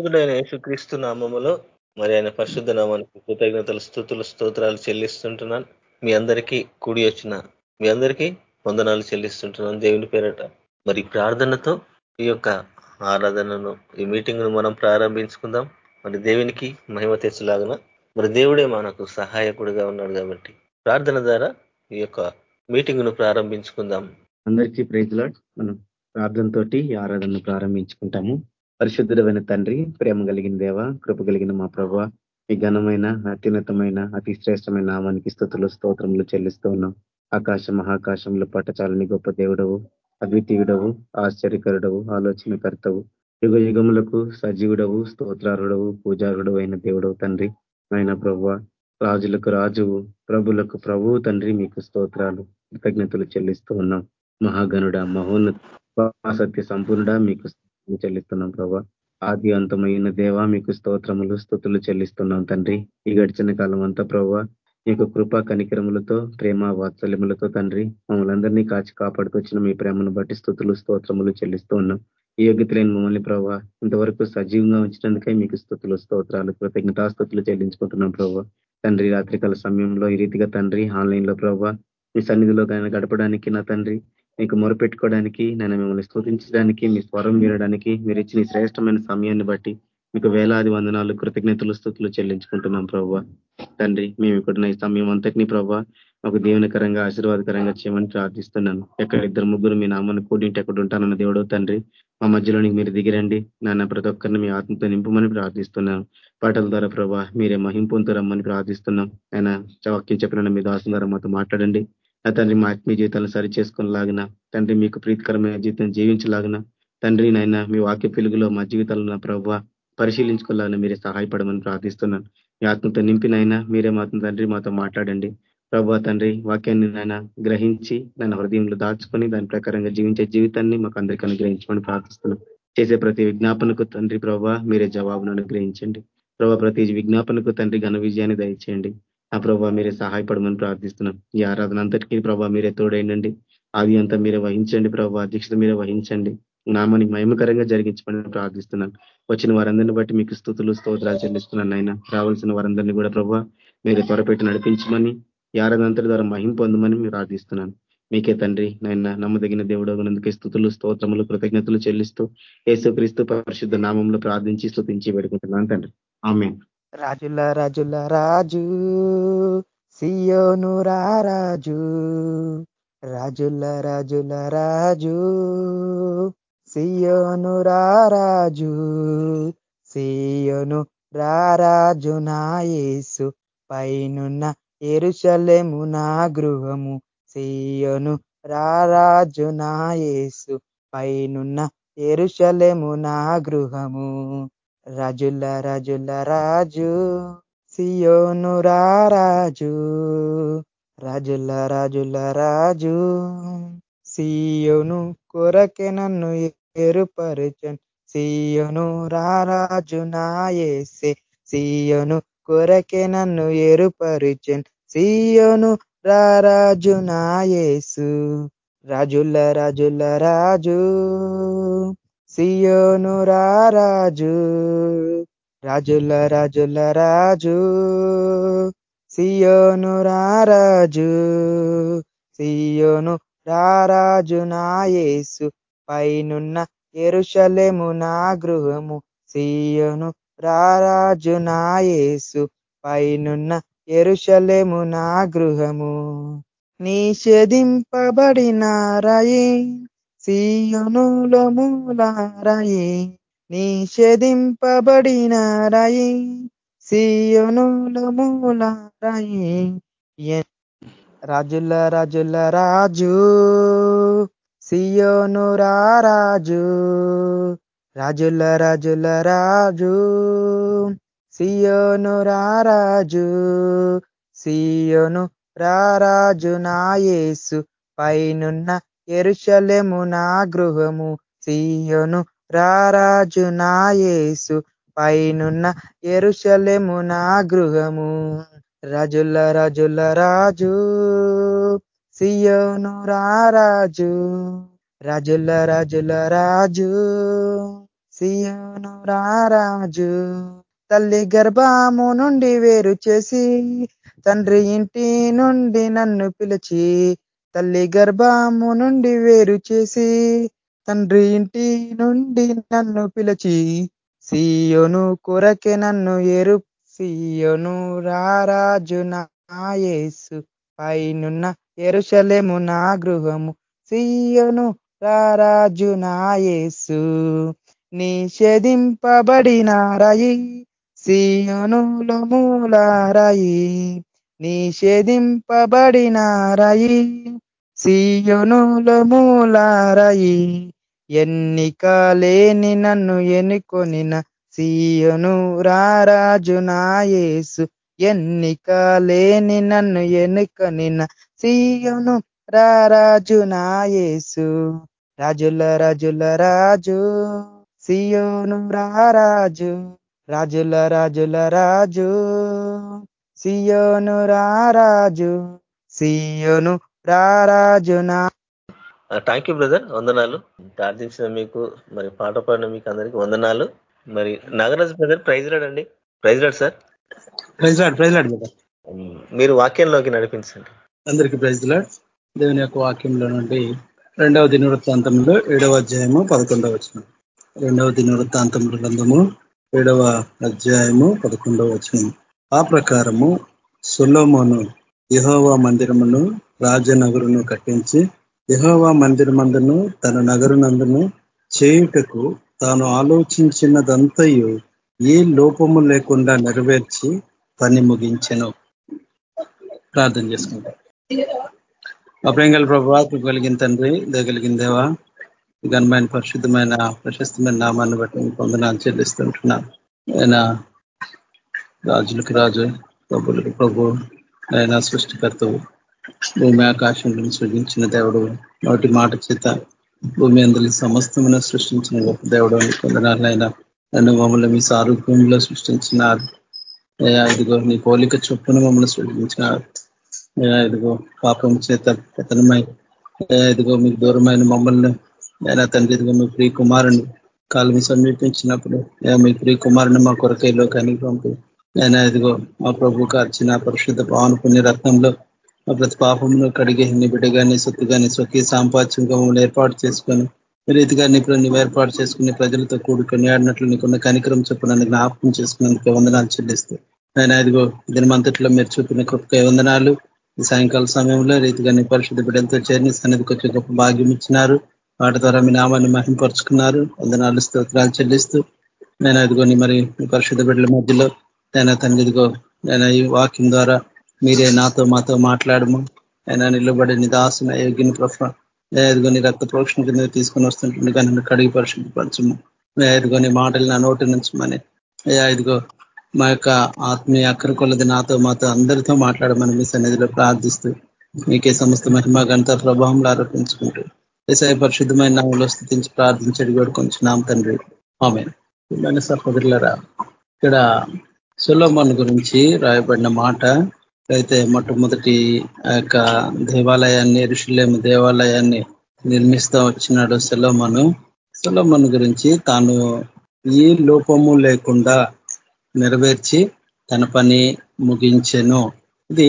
పరిశుద్ధుడైన యేసుక్రీస్తు నామములో మరి ఆయన పరిశుద్ధ నామానికి కృతజ్ఞతలు స్థుతులు స్తోత్రాలు చెల్లిస్తుంటున్నాను. మీ అందరికీ కూడి వచ్చిన మీ అందరికీ వందనాలు చెల్లిస్తుంటున్నాను దేవుని పేరట. మరి ప్రార్థనతో ఈ యొక్క ఆరాధనను ఈ మీటింగ్ను మనం ప్రారంభించుకుందాం. మరి దేవునికి మహిమ తెచ్చులాగన మరి దేవుడే మనకు సహాయకుడిగా ఉన్నాడు కాబట్టి ప్రార్థన ద్వారా ఈ యొక్క మీటింగ్ను ప్రారంభించుకుందాం. అందరికీ ప్రైజ్లాడ్ మనం ప్రార్థనతోటి ఆరాధనను ప్రారంభించుకుంటాము. పరిశుద్ధుడమైన తండ్రి ప్రేమ కలిగిన దేవ కృప కలిగిన మా ప్రభ మీ ఘనమైన అత్యున్నతమైన అతి శ్రేష్టమైన నామానికి స్థుతులు స్తోత్రములు చెల్లిస్తూ ఉన్నాం. ఆకాశ మహాకాశంలో పట్టచాలని గొప్ప దేవుడవు అద్వితీయుడవు ఆశ్చర్యకరుడవు ఆలోచనకర్తవు యుగ యుగములకు సజీవుడవు స్తోత్రారుడవు పూజారుడు అయిన దేవుడవు తండ్రి. ఆయన ప్రభు రాజులకు రాజువు ప్రభులకు ప్రభువు తండ్రి మీకు స్తోత్రాలు కృతజ్ఞతలు చెల్లిస్తూ ఉన్నాం. మహాగనుడ మహోన్నత సత్య సంపూర్ణ మీకు చెల్లిస్తున్నాం ప్రభా. ఆది అంతమైన దేవ మీకు స్తోత్రములు స్థుతులు చెల్లిస్తున్నాం తండ్రి. ఈ గడిచిన కాలం అంతా ప్రభా మీకు కృపా కనికరములతో ప్రేమ వాత్సల్యములతో తండ్రి మమ్మల్ని అందరినీ కాచి కాపాడుకొచ్చిన మీ ప్రేమను బట్టి స్థుతులు స్తోత్రములు చెల్లిస్తూ ఉన్నాం. ఈ యోగ్యత లేని మమ్మల్ని ప్రభావ ఇంతవరకు సజీవంగా ఉంచినందుకే మీకు స్థుతులు స్తోత్రాలు కృతజ్ఞతాస్థుతులు చెల్లించుకుంటున్నాం ప్రభావ తండ్రి రాత్రికాల సమయంలో ఈ రీతిగా తండ్రి ఆన్లైన్లో ప్రభావ మీ సన్నిధిలో గడపడానికి నా తండ్రి మీకు మొరపెట్టుకోవడానికి నన్ను మిమ్మల్ని స్థుతించడానికి మీ స్వరం వినడానికి మీరు ఇచ్చిన శ్రేష్టమైన సమయాన్ని బట్టి మీకు వేలాది వందనాలు కృతజ్ఞతలు స్థుతులు చెల్లించుకుంటున్నాం ప్రభావ తండ్రి మేము ఇక్కడ ఈ సమయం అంతటినీ ప్రభావ మాకు దీవెనకరంగా ఆశీర్వాదకరంగా చేయమని ప్రార్థిస్తున్నాను. ఎక్కడ ఇద్దరు ముగ్గురు మీ నామాన్ని కూడింటి ఎక్కడ ఉంటానన్న దేవుడు తండ్రి మా మధ్యలోనికి మీరు దిగిరండి. నాన్న ప్రతి ఒక్కరిని మీ ఆత్మతో నింపమని ప్రార్థిస్తున్నాను. పాటల ద్వారా ప్రభా మీరే మహింపుతో రమ్మని ప్రార్థిస్తున్నాం. ఆయన వాక్యం చెప్పిన మీ దాసం ద్వారా మాతో మాట్లాడండి. నా తండ్రి మా ఆత్మీయ జీవితాలను సరి చేసుకునేలాగిన తండ్రి మీకు ప్రీతికరమైన జీవితం జీవించలాగిన తండ్రి నాయన మీ వాక్య పిలుగులో మా జీవితాలను నా ప్రభావ పరిశీలించుకోవాలని మీరే సహాయపడమని ప్రార్థిస్తున్నాను. మీ ఆత్మతో నింపినైనా మీరే మాత్రం తండ్రి మాతో మాట్లాడండి. ప్రభా తండ్రి వాక్యాన్ని నాయన గ్రహించి దాని హృదయంలో దాచుకొని దాని ప్రకారంగా జీవించే జీవితాన్ని మాకు అందరికీ అనుగ్రహించమని ప్రార్థిస్తున్నాం చేసే ప్రతి విజ్ఞాపనకు తండ్రి ప్రభా మీరే జవాబును అనుగ్రహించండి. ప్రభా ప్రతి విజ్ఞాపనకు తండ్రి ఘన విజయాన్ని దయచేయండి. ఆ ప్రభావ మీరే సహాయపడమని ప్రార్థిస్తున్నాం. ఈ ఆరాధన అంతటికీ ప్రభావ మీరే తోడైనండి. అది అంతా మీరే వహించండి ప్రభావ అధ్యక్షత మీరే వహించండి. నామని మహిమకరంగా జరిగించమని ప్రార్థిస్తున్నాను వచ్చిన వారందరిని బట్టి మీకు స్థుతులు స్తోత్రాలు చెల్లిస్తున్నాను ఆయన రావాల్సిన వారందరినీ కూడా ప్రభావ మీరు త్వరపెట్టి నడిపించమని ఈ ఆరాధనంతటి ద్వారా మహిం పొందమని మీరు ప్రార్థిస్తున్నాను మీకే తండ్రి నాయన నమ్మదగిన దేవుడు స్థుతులు స్తోత్రములు కృతజ్ఞతలు చెల్లిస్తూ యేసుక్రీస్తు పరిశుద్ధ నామంలో ప్రార్థించి స్థుతించి పెడుకుంటున్నాను తండ్రి. ఆమె రాజుల రాజుల రాజు సియోను రాజు రాజుల రాజుల రాజు సియోను రాజు సియోను రారాజు నాయసు పైనున్న ఎరుషలేము నా గృహము సియోను రారాజు నాయసు పైనున్న ఎరుషలేము నా గృహము. రాజుల రాజుల రాజు సియోను రాజు రాజుల రాజుల రాజు సియోను కొరకే నన్ను ఏరుపరచన్ సియోను రారాజు నాయసే సియోను కొరకే నన్ను ఏరుపరిచన్ సియోను రారాజు నాయసు రాజుల రాజుల రాజు. సియోను రాజు రాజుల రాజుల రాజు. సియోను రాజు సియోను రారాజు నాయేసు పైనున్న ఎరుషలేము నా గృహము సియోను రారాజు నాయేసు పైనున్న ఎరుషలేము నా గృహము నిషేధింపబడినారాయి సీయోనులో మూలారాయి నిషేధింపబడిన రాయి సీయోనులో మూలారాయి రాజుల రాజుల రాజు సియోను రాజు రాజుల రాజుల రాజు సియోను రాజు సియోను రారాజు నాయేసు పైనున్న ఎరుషలెము నా గృహము సీయోను రారాజు నాయేసు పైనున్న ఎరుషలేము నా గృహము రజుల రజుల రాజు. సియోను రారాజు రజుల రజుల రాజు. సియోను రారాజు తల్లి గర్భము నుండి వేరు చేసి తండ్రి ఇంటి నుండి నన్ను పిలిచి తల్లి గర్భము నుండి వేరు చేసి తండ్రి ఇంటి నుండి నన్ను పిలిచి సీయోను కొరకే నన్ను ఎరు సీయోను రారాజు నాయసు పైనున్న ఎరుషలేము నా గృహము సీయోను రారాజు నాయసు నిషేధింపబడిన రాయి సియోనులో మూలారాయి. నిషేధింపబడిన రాయి సియోనులో మూలారాయి. ఎన్నిక లేని నన్ను ఎన్నుకొనిన సియోను రారాజు నాయేసు ఎన్నికలేని ఎన్నిక లేని నన్ను ఎన్నుకొనిన సియోను రారాజు నాయేసు రాజుల రాజుల రాజు సీయోను రారాజు రాజుల రాజుల రాజు. సియోను రారాజు సియోను రారాజు నా. థ్యాంక్ యూ బ్రదర్ వందనాలు. ప్రార్థించిన మీకు మరి పాట పాడిన మీకు అందరికి వందనాలు. మరి నాగరాజ్ బ్రదర్ ప్రైజ్ రాడ్ అండి praise Lord sir praise Lord praise Lord కదా మీరు వాక్యంలోకి నడిపించండి. అందరికి ప్రైజ్ లాడ్ దేవుని యొక్క వాక్యంలో నుండి రెండవ దినవృత్తాంతంలో ఏడవ అధ్యాయము పదకొండవ వచనం. రెండవ దినవృత్తాంతముల గ్రంథము ఏడవ అధ్యాయము పదకొండవ వచనం. ఆ ప్రకారము సొలోమోను యహోవా మందిరమును రాజనగరును కట్టించి యహోవా మందిరమందును తన నగరునందును చేయుటకు తాను ఆలోచించినదంతయు ఏ లోపము లేకుండా నెరవేర్చి పని ముగించెను. ప్రార్థన చేసుకుంటాం అప్రేంగల్ ప్రభావ కలిగిన తండ్రి దగలిగిన దేవా ఘనమైన పరిశుద్ధమైన ప్రశస్తమైన నామాన్ని బట్టి పొందనాలు వందనాలు చెల్లిస్తుంటున్నా ఆయన రాజులకు రాజు ప్రభులకు ప్రభు ఆయన సృష్టికర్తవు. భూమి ఆకాశంలో సృజించిన దేవుడు నోటి మాట చేత భూమి అందరి సమస్తమైన సృష్టించిన గొప్ప దేవుడు అని కొందనాలైనా నన్ను మమ్మల్ని మీ సారూప్యంలో సృష్టించినారు. ఇదిగో నీ పోలిక చొప్పున మమ్మల్ని సృష్టించినారు. ఇదిగో పాపం చేత పతనమై ఇదిగో మీకు దూరమైన మమ్మల్ని అయినా తండ్రి ఇదిగో మీ ప్రియ కుమారుని కాలం సమీపించినప్పుడు మీ ప్రియ కుమారుని మా కొరకైలో లోకానికి పంపి. అయినా ఇదిగో మా ప్రభు కార్చిన పరిశుద్ధ పావన పుణ్య రత్నంలో మా ప్రతి పాపమును కడిగి నీ బిడ్డగాని సొత్తుగాని స్వకీయ సాంపాత్యంగా మమ్మల్ని ఏర్పాటు చేసుకొని రీతిగా నీ నువ్వు ఏర్పాటు చేసుకుని ప్రజలతో కూడుకొని ఆడినట్లు నీకున్న కనికరం చొప్పున జ్ఞాపకం చేసుకున్నందుకు వందనాలు చెల్లిస్తూ. ఆయన ఇదిగో దినమంతట్లో మీరు చూపిన కృపకై వందనాలు. ఈ సాయంకాల సమయంలో రీతిగా నీ పరిశుద్ధ బిడ్డలతో చేరిని సన్నిధికి వచ్చే గొప్ప భాగ్యం ఇచ్చినారు. వాటి ద్వారా మీ నామాన్ని మహింపరుచుకున్నారు. వందనాలు స్తోత్రాలు చెల్లిస్తూ. నేను అదిగోని మరి పరిశుద్ధ బిడ్డల మధ్యలో నేను తండ్రి ఇదిగో నేను ఈ వాక్యం ద్వారా మీరే నాతో మాతో మాట్లాడము. ఆయన నిలబడి నిదాసిన యోగ్యని ప్రఫ ఎదుగుని రక్త ప్రోక్షణ కింద తీసుకొని వస్తుంటుంది కానీ నన్ను కడిగి పరిశుద్ధపరచము. ఎదుగుని మాటలు నా నోటి నుంచమని ఇదిగో మా యొక్క ఆత్మీయ అక్కర కొలది నాతో మాతో అందరితో మాట్లాడమని మీ సన్నిధిలో ప్రార్థిస్తూ మీకే సమస్త మహిమ గంట ప్రభావంలో ఆరోపించుకుంటూ ఏసాయ పరిశుద్ధమైన నామంలో స్థితించి కొంచెం నామ తండ్రి. ఆమె సహోదరులరా ఇక్కడ సులోమన్ గురించి రాయబడిన మాట అయితే మొట్టమొదటి ఆ యొక్క దేవాలయాన్ని ఋషులేమి దేవాలయాన్ని నిర్మిస్తూ వచ్చినాడు సులోమను. సులోమన్ గురించి తాను ఏ లోపము లేకుండా నెరవేర్చి తన పని ముగించెను. ఇది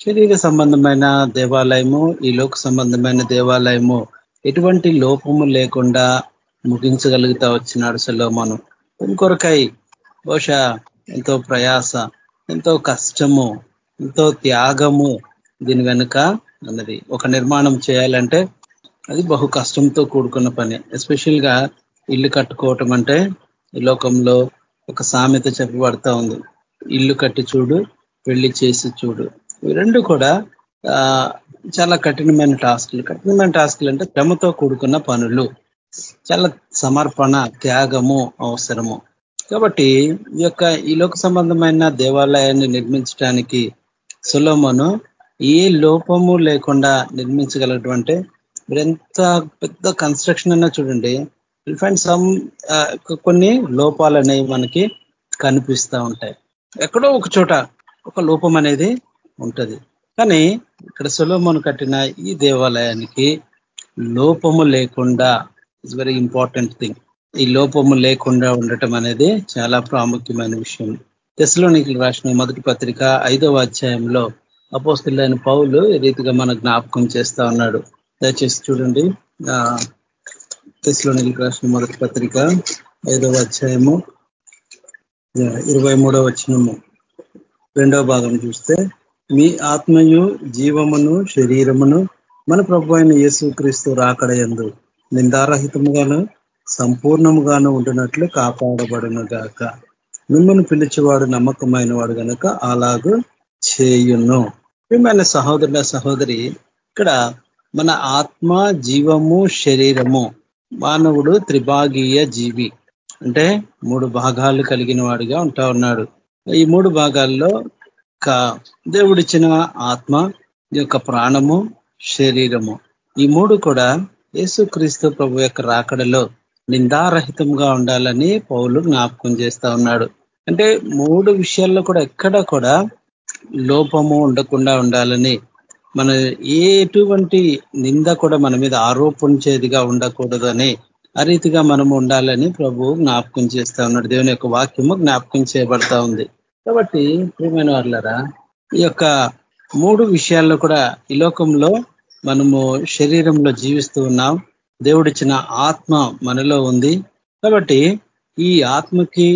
శరీర సంబంధమైన దేవాలయము ఈ లోక సంబంధమైన దేవాలయము ఎటువంటి లోపము లేకుండా ముగించగలుగుతా వచ్చినాడు సెలోమను. ఇంకొరకై బహుశా ఎంతో ప్రయాస ఎంతో కష్టము ఎంతో త్యాగము దీని వెనుక అన్నది ఒక నిర్మాణం చేయాలంటే అది బహు కష్టంతో కూడుకున్న పని. ఎస్పెషల్గా ఇల్లు కట్టుకోవటం అంటే ఈ లోకంలో ఒక సామెత చెప్పబడతా ఉంది. ఇల్లు కట్టి చూడు పెళ్ళి చేసి చూడు. ఇవి రెండు కూడా చాలా కఠినమైన టాస్క్లు. కఠినమైన టాస్క్లు అంటే శ్రమతో కూడుకున్న పనులు. చాలా సమర్పణ త్యాగము అవసరము. కాబట్టి ఈ యొక్క ఈ లోక సంబంధమైన దేవాలయాన్ని నిర్మించడానికి సులోమను ఏ లోపము లేకుండా నిర్మించగలటువంటి మీరు ఎంత పెద్ద కన్స్ట్రక్షన్ అన్నా చూడండి. ఫైండ్ సమ్ కొన్ని లోపాలు అనేవి మనకి కనిపిస్తూ ఉంటాయి. ఎక్కడో ఒక చోట ఒక లోపం అనేది ఉంటుంది. కానీ ఇక్కడ సులోమను కట్టిన ఈ దేవాలయానికి లోపము లేకుండా ఇట్స్ వెరీ ఇంపార్టెంట్ థింగ్ ఈ లోపము లేకుండా ఉండటం అనేది చాలా ప్రాముఖ్యమైన విషయం. తెశలోనికులు రాసిన మొదటి పత్రిక ఐదవ అధ్యాయంలో అపోస్తులైన పౌలు ఈ రీతిగా మన జ్ఞాపకం చేస్తా ఉన్నాడు. దయచేసి చూడండి. తెశలోనికులు రాసిన మొదటి పత్రిక ఐదవ అధ్యాయము ఇరవై మూడవ వచనము. రెండవ భాగం చూస్తే మీ ఆత్మయు జీవమును శరీరమును మన ప్రభు అయిన యేసుక్రీస్తు రాకడయందు నిందారహితముగాను సంపూర్ణముగాను ఉండినట్లు కాపాడబడును గాక మిమ్మల్ని పిలిచేవాడు నమ్మకమైన వాడు కనుక అలాగూ చేయును. మిమ్మల్ని సహోదరుల సహోదరి ఇక్కడ మన ఆత్మ జీవము శరీరము మానవుడు త్రిభాగీయ జీవి. అంటే మూడు భాగాలు కలిగిన వాడిగా ఉంటా ఉన్నాడు. ఈ మూడు భాగాల్లో దేవుడిచ్చిన ఆత్మ యొక్క ప్రాణము శరీరము. ఈ మూడు కూడా యేసుక్రీస్తు ప్రభు యొక్క రాకడలో నిందారహితంగా ఉండాలని పౌలు జ్ఞాపకం చేస్తా ఉన్నాడు. అంటే మూడు విషయాల్లో కూడా ఎక్కడ కూడా లోపము ఉండకుండా ఉండాలని మన ఎటువంటి నింద కూడా మన మీద ఆరోపించేదిగా ఉండకూడదని ఆ రీతిగా మనం ఉండాలని ప్రభు జ్ఞాపకం చేస్తా ఉన్నాడు. దేవుని యొక్క వాక్యము జ్ఞాపకం చేయబడతా ఉంది. కాబట్టి ప్రియమైన వాళ్ళరా ఈ యొక్క మూడు విషయాల్లో కూడా ఈ లోకంలో మనము శరీరంలో జీవిస్తూ ఉన్నాం. దేవుడిచ్చిన ఆత్మ మనలో ఉంది. కాబట్టి ఈ ఆత్మకి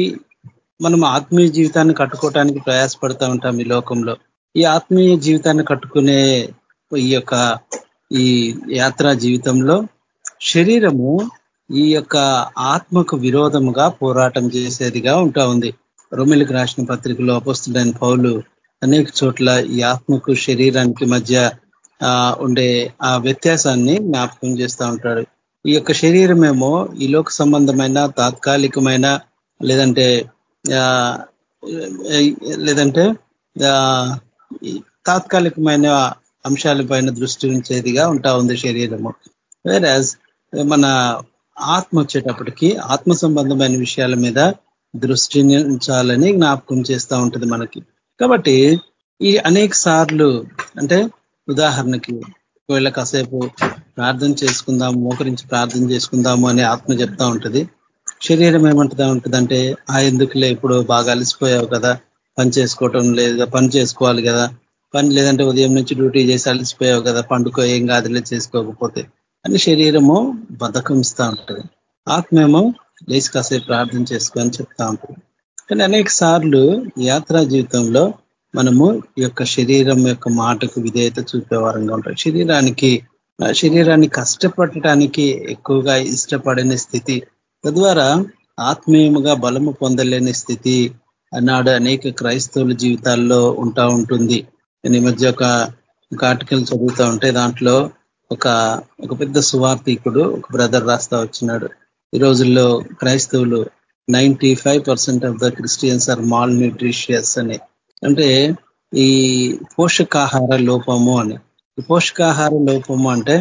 మనం ఆత్మీయ జీవితాన్ని కట్టుకోవటానికి ప్రయాసపడతా ఉంటాం ఈ లోకంలో. ఈ ఆత్మీయ జీవితాన్ని కట్టుకునే ఈ యొక్క ఈ యాత్రా జీవితంలో శరీరము ఈ యొక్క ఆత్మకు విరోధముగా పోరాటం చేసేదిగా ఉంటా ఉంది. రొమిలికి రాసిన పత్రికలో అపస్తుడైన పౌలు అనేక చోట్ల ఈ ఆత్మకు శరీరానికి మధ్య ఉండే ఆ వ్యత్యాసాన్ని జ్ఞాపకం చేస్తూ ఉంటాడు. ఈ యొక్క శరీరం ఏమో ఈ లోక సంబంధమైన తాత్కాలికమైన లేదంటే లేదంటే తాత్కాలికమైన అంశాలపైన దృష్టి ఉంచేదిగా ఉంటా ఉంది శరీరము. వేరాజ్ మన ఆత్మ వచ్చేటప్పటికి ఆత్మ సంబంధమైన విషయాల మీద దృష్టి ఉంచాలని జ్ఞాపకం చేస్తూ ఉంటుంది మనకి. కాబట్టి ఈ అనేక సార్లు అంటే ఉదాహరణకి ఒకవేళ కాసేపు ప్రార్థన చేసుకుందాము మోకరించి ప్రార్థన చేసుకుందాము అని ఆత్మ చెప్తా ఉంటుంది. శరీరం ఏమంటుందా ఉంటుందంటే ఆ ఎందుకులే ఇప్పుడు బాగా అలసిపోయావు కదా పని చేసుకోవటం లేదు పని చేసుకోవాలి కదా పని లేదంటే ఉదయం నుంచి డ్యూటీ చేసి అలసిపోయావు కదా పండుకో ఏం కాదులే చేసుకోకపోతే అని శరీరము బతకంస్తూ ఉంటుంది. ఆత్మేమో లేచి కాసేపు ప్రార్థన చేసుకో అని చెప్తా ఉంటుంది. కానీ అనేక సార్లు యాత్రా జీవితంలో మనము ఈ యొక్క శరీరం యొక్క మాటకు విధేయత చూపేవారంగా ఉంటాం. శరీరానికి శరీరాన్ని కష్టపడటానికి ఎక్కువగా ఇష్టపడని స్థితి తద్వారా ఆత్మీయముగా బలము పొందలేని స్థితి అన్నాడు అనేక క్రైస్తవుల జీవితాల్లో ఉంటా ఉంటుంది. నేను ఈ మధ్య ఒక ఆర్టికల్ చదువుతా ఉంటే దాంట్లో ఒక ఒక పెద్ద సువార్థికుడు ఒక బ్రదర్ రాస్తా వచ్చినాడు. ఈ రోజుల్లో క్రైస్తవులు ninety of the Christians are mal nutritious అని. అంటే ఈ పోషకాహార లోపము అని. ఈ పోషకాహార లోపము అంటే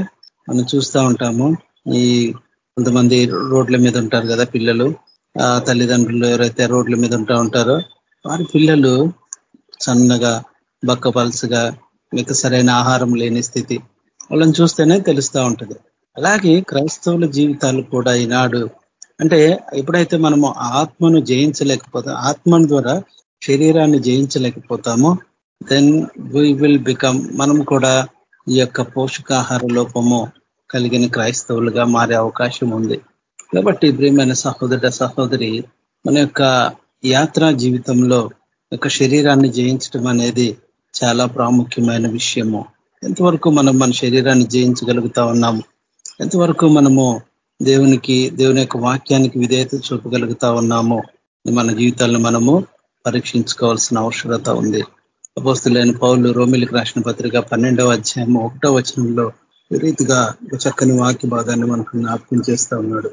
మనం చూస్తూ ఉంటాము ఈ కొంతమంది రోడ్ల మీద ఉంటారు కదా పిల్లలు తల్లిదండ్రులు ఎవరైతే రోడ్ల మీద ఉంటా ఉంటారో వారి పిల్లలు సన్నగా బక్క పలుసుగా మీకు సరైన ఆహారం లేని స్థితి వాళ్ళని చూస్తేనే తెలుస్తూ ఉంటుంది. అలాగే క్రైస్తవుల జీవితాలు కూడా ఈనాడు అంటే ఎప్పుడైతే మనము ఆత్మను జయించలేకపోతే ఆత్మను ద్వారా శరీరాన్ని జయించలేకపోతామో దెన్ వీ విల్ బికమ్ మనం కూడా ఈ యొక్క పోషకాహార లోపము కలిగిన క్రైస్తవులుగా మారే అవకాశం ఉంది. కాబట్టి ప్రియమైన సహోదర సహోదరి మన యొక్క యాత్రా జీవితంలో యొక్క శరీరాన్ని జయించడం అనేది చాలా ప్రాముఖ్యమైన విషయము. ఎంతవరకు మనం మన శరీరాన్ని జయించగలుగుతా ఉన్నాము? ఎంతవరకు మనము దేవునికి దేవుని యొక్క వాక్యానికి విధేయత చూపగలుగుతా ఉన్నాము? మన జీవితాలను మనము పరీక్షించుకోవాల్సిన అవసరత ఉంది. అపోస్తులైన పౌరులు రోమిలికి రాసిన పత్రిక పన్నెండవ అధ్యాయం ఒకటో వచనంలో రీతిగా చక్కని వాక్య భాగాన్ని మనకు జ్ఞాపకం చేస్తా ఉన్నాడు.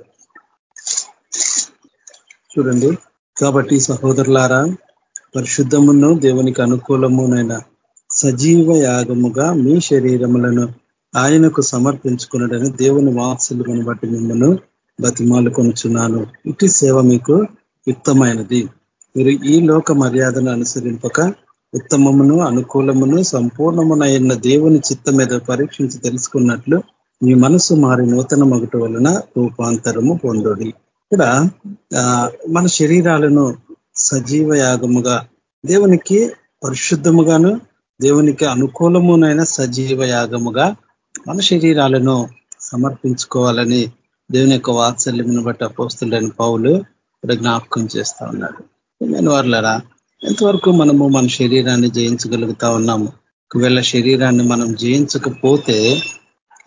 చూడండి. కాబట్టి సహోదరులారా పరిశుద్ధమును దేవునికి అనుకూలమునైన సజీవ యాగముగా మీ శరీరములను ఆయనకు సమర్పించుకున్నాడని దేవుని వాత్సల్యమును బట్టి మిమ్మల్ని బతిమాలు కొనుచున్నాను ఇటు సేవ మీకు యుక్తమైనది. మీరు ఈ లోక మర్యాదను అనుసరింపక ఉత్తమమును అనుకూలమును సంపూర్ణమునైన దేవుని చిత్త మీద పరీక్షించి తెలుసుకున్నట్లు మీ మనసు మారి నూతన మొగటి వలన రూపాంతరము పొందుడి. ఇక్కడ మన శరీరాలను సజీవ యాగముగా దేవునికి పరిశుద్ధముగాను దేవునికి అనుకూలమునైన సజీవ యాగముగా మన శరీరాలను సమర్పించుకోవాలని దేవుని యొక్క వాత్సల్యమును బట్టి అపోస్తులని పౌలు ఇక్కడ జ్ఞాపకం చేస్తా ఉన్నాడు. నేను వర్లరా. ఎంతవరకు మనము మన శరీరాన్ని జయించగలుగుతా ఉన్నాము? ఒకవేళ శరీరాన్ని మనం జయించకపోతే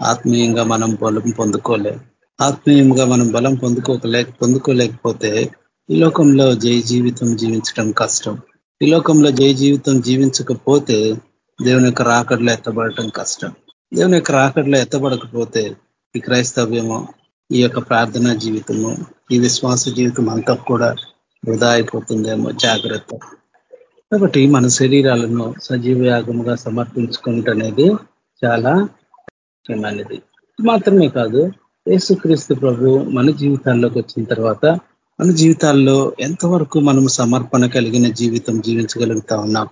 ఆత్మీయంగా మనం బలం పొందుకోలే. ఆత్మీయంగా మనం బలం పొందుకోలేక పొందుకోలేకపోతే ఈ లోకంలో జయ జీవితం జీవించడం కష్టం. ఈ లోకంలో జయ జీవితం జీవించకపోతే దేవుని యొక్క రాకడలో ఎత్తబడటం కష్టం. దేవుని యొక్క రాకడలో ఎత్తబడకపోతే ఈ క్రైస్తవ్యము ఈ యొక్క ప్రార్థనా జీవితము ఈ విశ్వాస జీవితం అంతా కూడా వృధా అయిపోతుందేమో జాగ్రత్త. కాబట్టి మన శరీరాలను సజీవ యాగముగా సమర్పించుకుంటనేది చాలా ముఖ్యమైనది. మాత్రమే కాదు యేసుక్రీస్తు ప్రభు మన జీవితాల్లోకి వచ్చిన తర్వాత మన జీవితాల్లో ఎంతవరకు మనం సమర్పణ కలిగిన జీవితం జీవించగలుగుతా ఉన్నాం?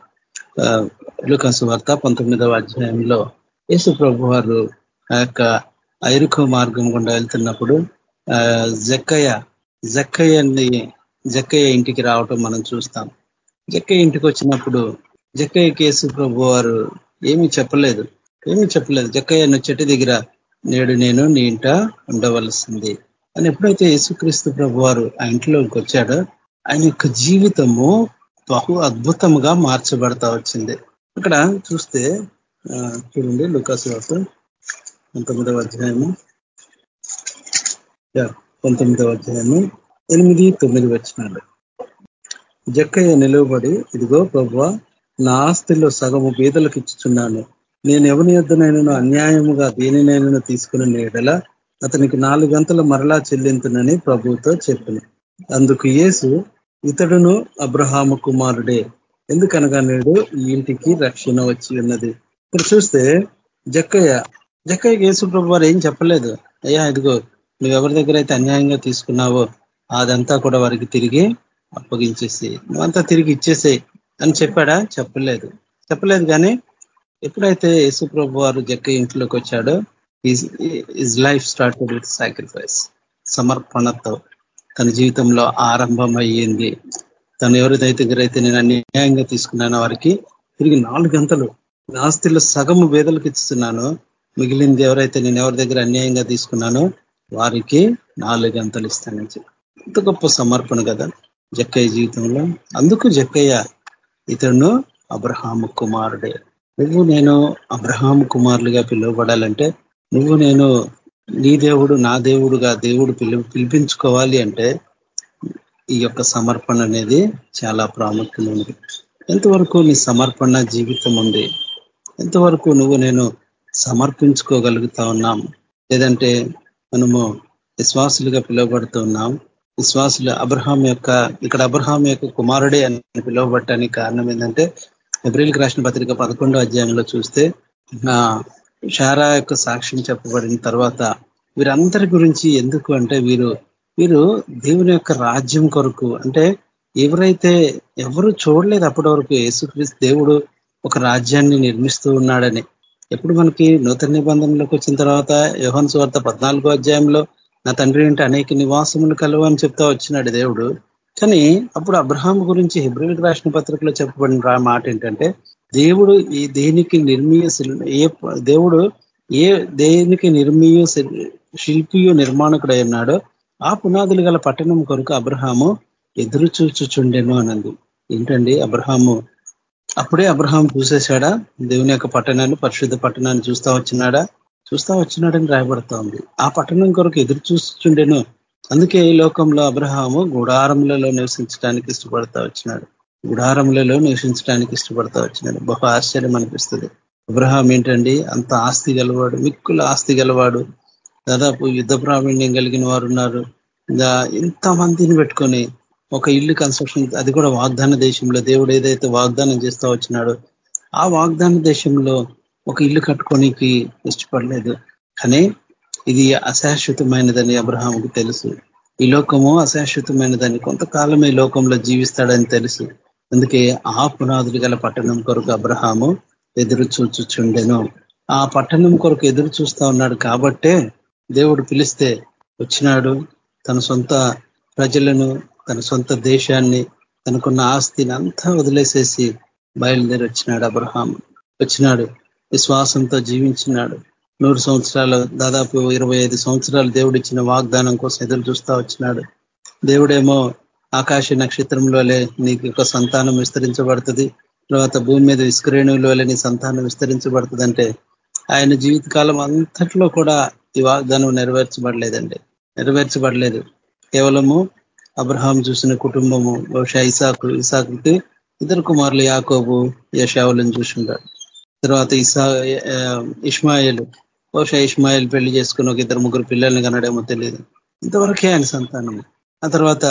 లుకాసు వార్త పంతొమ్మిదవ అధ్యాయంలో యేసు ప్రభు వారు ఆ యొక్క ఐరుఖ మార్గం గుండా వెళ్తున్నప్పుడు జక్కయ్య జక్కయ్యని జక్కయ్య ఇంటికి రావటం మనం చూస్తాం. జక్కయ్య ఇంటికి వచ్చినప్పుడు జక్కయ్య కేసు ప్రభు వారు ఏమీ చెప్పలేదు. ఏమీ చెప్పలేదు. జక్కయ్య చెట్టు దగ్గర నేడు నేను నీ ఇంట ఉండవలసింది అని ఎప్పుడైతే యేసుక్రీస్తు ప్రభు వారు ఆ ఇంట్లోకి వచ్చాడో ఆయన యొక్క జీవితము బహు అద్భుతముగా మార్చబడతా వచ్చింది. ఇక్కడ చూస్తే చూడండి లుకాసు వార్త పంతొమ్మిదవ అధ్యాయము. పంతొమ్మిదవ అధ్యాయము. ఎనిమిది తొమ్మిది వచ్చినాడు. జక్కయ్య నిలువబడి ఇదిగో ప్రభు నా ఆస్తిలో సగము బీదలకు ఇచ్చుచున్నాను. నేను ఎవరి యొద్దనైనా అన్యాయముగా దేనినైనా తీసుకుని నేడల అతనికి నాలుగు గంటల మరలా చెల్లింతునని ప్రభుతో చెప్పిన. అందుకు యేసు ఇతడును అబ్రహాము కుమారుడే. ఎందుకనగా నేడు ఈ ఇంటికి రక్షణ వచ్చి ఉన్నది. ఇప్పుడు చూస్తే జక్కయ్య జక్కయ్య యేసు ప్రభు వారు ఏం చెప్పలేదు. అయ్యా ఇదిగో నువ్వు ఎవరి దగ్గర అయితే అన్యాయంగా తీసుకున్నావో అదంతా కూడా వారికి తిరిగి అప్పగించేసి నువ్వంతా తిరిగి ఇచ్చేసే అని చెప్పాడా? చెప్పలేదు. చెప్పలేదు కానీ ఎప్పుడైతే యేసుప్రభు వారు జక్క ఇంట్లోకి వచ్చాడో his life started with sacrifice సమర్పణతో. తన జీవితంలో ఆరంభం అయ్యింది తను ఎవరిదైతే దగ్గరైతే నేను అన్యాయంగా తీసుకున్నానో వారికి తిరిగి నాలుగు గంటలు నాస్తిలో సగము వేదలకు ఇస్తున్నాను. మిగిలింది ఎవరైతే నేను ఎవరి దగ్గర అన్యాయంగా తీసుకున్నానో వారికి నాలుగు గంటలు ఇస్తానని ఎంత గొప్ప సమర్పణ కదా జక్కయ్య జీవితంలో. అందుకు జక్కయ్య ఇతను అబ్రహాము కుమారుడే. నువ్వు నేను అబ్రహాము కుమారులుగా పిలువబడాలంటే నువ్వు నేను నీ దేవుడు నా దేవుడుగా దేవుడు పిలు పిలిపించుకోవాలి అంటే ఈ యొక్క సమర్పణ అనేది చాలా ప్రాముఖ్యం ఉంది ఎంతవరకు నీ సమర్పణ జీవితం ఉంది? ఎంతవరకు నువ్వు నేను సమర్పించుకోగలుగుతా ఉన్నాం? లేదంటే మనము విశ్వాసులుగా పిలువబడుతున్నాం విశ్వాసులు అబ్రహాం యొక్క ఇక్కడ అబ్రహాం యొక్క కుమారుడే అని పిలువబట్టడానికి కారణం ఏంటంటే ఎబ్రిల్కి రాసిన పత్రిక పదకొండో అధ్యాయంలో చూస్తే షారా యొక్క సాక్ష్యం చెప్పబడిన తర్వాత వీరందరి గురించి ఎందుకు అంటే వీరు వీరు దేవుని యొక్క రాజ్యం కొరకు అంటే ఎవరైతే ఎవరు చూడలేదు అప్పటి వరకు యేసుక్రీస్తు దేవుడు ఒక రాజ్యాన్ని నిర్మిస్తూ ఉన్నాడని. ఎప్పుడు మనకి నూతన నిబంధనలోకి వచ్చిన తర్వాత యోహన్ సువార్త పద్నాలుగో అధ్యాయంలో నా తండ్రి అంటే అనేక నివాసములు కలవు అని చెప్తా వచ్చినాడు దేవుడు. కానీ అప్పుడు అబ్రహాం గురించి హిబ్రిల్కి రాసిన పత్రికలో చెప్పబడిన మాట ఏంటంటే దేవుడు ఈ దేనికి నిర్మీయ ఏ దేవుడు ఏ దేనికి నిర్మీయ శిల్పియు నిర్మాణకుడై ఉన్నాడో ఆ పునాదులు గల పట్టణం కొరకు అబ్రహాము ఎదురు చూచుచుండెను అనంది. ఏంటండి అబ్రహాము? అప్పుడే అబ్రహాం చూసేశాడా? దేవుని యొక్క పట్టణాన్ని పరిశుద్ధ పట్టణాన్ని చూస్తా వచ్చినాడా? చూస్తా వచ్చినాడని రాయబడతా ఉంది ఆ పట్టణం కొరకు ఎదురు చూస్తుండేను. అందుకే ఈ లోకంలో అబ్రహాము గుడారములలో నివసించడానికి ఇష్టపడతా వచ్చినాడు. గుడారములలో నివసించడానికి ఇష్టపడతా వచ్చినాడు. బహు ఆశ్చర్యం అనిపిస్తుంది. అబ్రహాం ఏంటండి? అంత ఆస్తి గలవాడు మిక్కుల ఆస్తి గలవాడు. దాదాపు యుద్ధ ప్రావీణ్యం కలిగిన వారు ఉన్నారు ఇంతమందిని పెట్టుకొని ఒక ఇల్లు కన్స్ట్రక్షన్ అది కూడా వాగ్దాన దేశంలో దేవుడు ఏదైతే వాగ్దానం చేస్తా వచ్చినాడో ఆ వాగ్దాన దేశంలో ఒక ఇల్లు కట్టుకోనికి ఇష్టపడలేదు. కానీ ఇది అశాశ్వతమైనదని అబ్రహాంకు తెలుసు. ఈ లోకము అశాశ్వతమైనదని కొంతకాలం ఈ లోకంలో జీవిస్తాడని తెలుసు. అందుకే ఆ పునాదులు గల పట్టణం కొరకు అబ్రహాము ఎదురు చూచుచుండెను. ఆ పట్టణం కొరకు ఎదురు చూస్తా ఉన్నాడు కాబట్టే దేవుడు పిలిస్తే వచ్చినాడు తన సొంత ప్రజలను తన సొంత దేశాన్ని తనకున్న ఆస్తిని అంతా వదిలేసేసి బయలుదేరి వచ్చినాడు అబ్రహాం వచ్చినాడు విశ్వాసంతో జీవించినాడు. నూరు సంవత్సరాలు దాదాపు ఇరవై ఐదు సంవత్సరాలు దేవుడు ఇచ్చిన వాగ్దానం కోసం ఎదురు చూస్తా వచ్చినాడు. దేవుడేమో ఆకాశ నక్షత్రంలోలే నీకు ఒక సంతానం విస్తరించబడుతుంది. తర్వాత భూమి మీద ఇస్క్రేణులోలే నీ సంతానం విస్తరించబడుతుందంటే ఆయన జీవితకాలం అంతట్లో కూడా ఈ వాగ్దానం నెరవేర్చబడలేదండి. నెరవేర్చబడలేదు. కేవలము అబ్రహాం చూసిన కుటుంబము బహుశా ఇసాకు ఇసాకుకి ఇద్దరు కుమారులు యాకోబు యశావులను చూసిండాడు తర్వాత ఇసా ఇస్మాయిల్ బహుశా ఇస్మాయిల్ పెళ్ళి చేసుకుని ఒక ఇద్దరు ముగ్గురు పిల్లల్ని కనడేమో తెలియదు ఇంతవరకే ఆయన సంతానం ఆ తర్వాత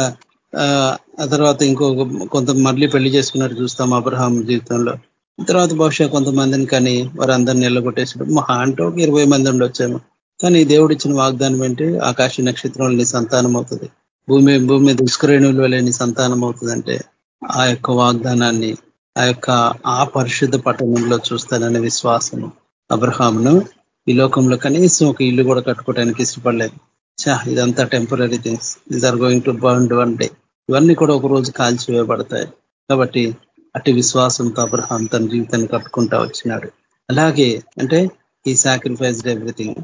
ఆ తర్వాత ఇంకో కొంత మళ్ళీ పెళ్ళి చేసుకున్నట్టు చూస్తాం అబ్రహాం జీవితంలో. తర్వాత బహుశా కొంతమందిని కానీ వారందరిని నిలగొట్టేసాడు మహా అంటే ఒక ఇరవై మంది ఉండొచ్చాము. కానీ దేవుడు ఇచ్చిన వాగ్దానం ఏంటి? ఆకాశ నక్షత్రం నీ సంతానం అవుతుంది. భూమి భూమి దుష్కరేణులు లేని సంతానం అవుతుందంటే ఆ యొక్క వాగ్దానాన్ని ఆ యొక్క ఆ పరిశుద్ధ పట్టణంలో చూస్తాననే విశ్వాసము అబ్రహామును. ఈ లోకంలో కనీసం ఒక ఇల్లు కూడా కట్టుకోవడానికి ఇష్టపడలేదు. చా ఇదంతా temporary things is are going to burn one day ఇవన్నీ కూడా ఒక రోజు కాల్చివేయబడతాయి. కాబట్టి అటు విశ్వాసంతో అబ్రహాం తన జీవితాన్ని కట్టుకుంటా వచ్చినాడు. అలాగే అంటే ఈ సాక్రిఫైస్డ్ ఎవ్రీథింగ్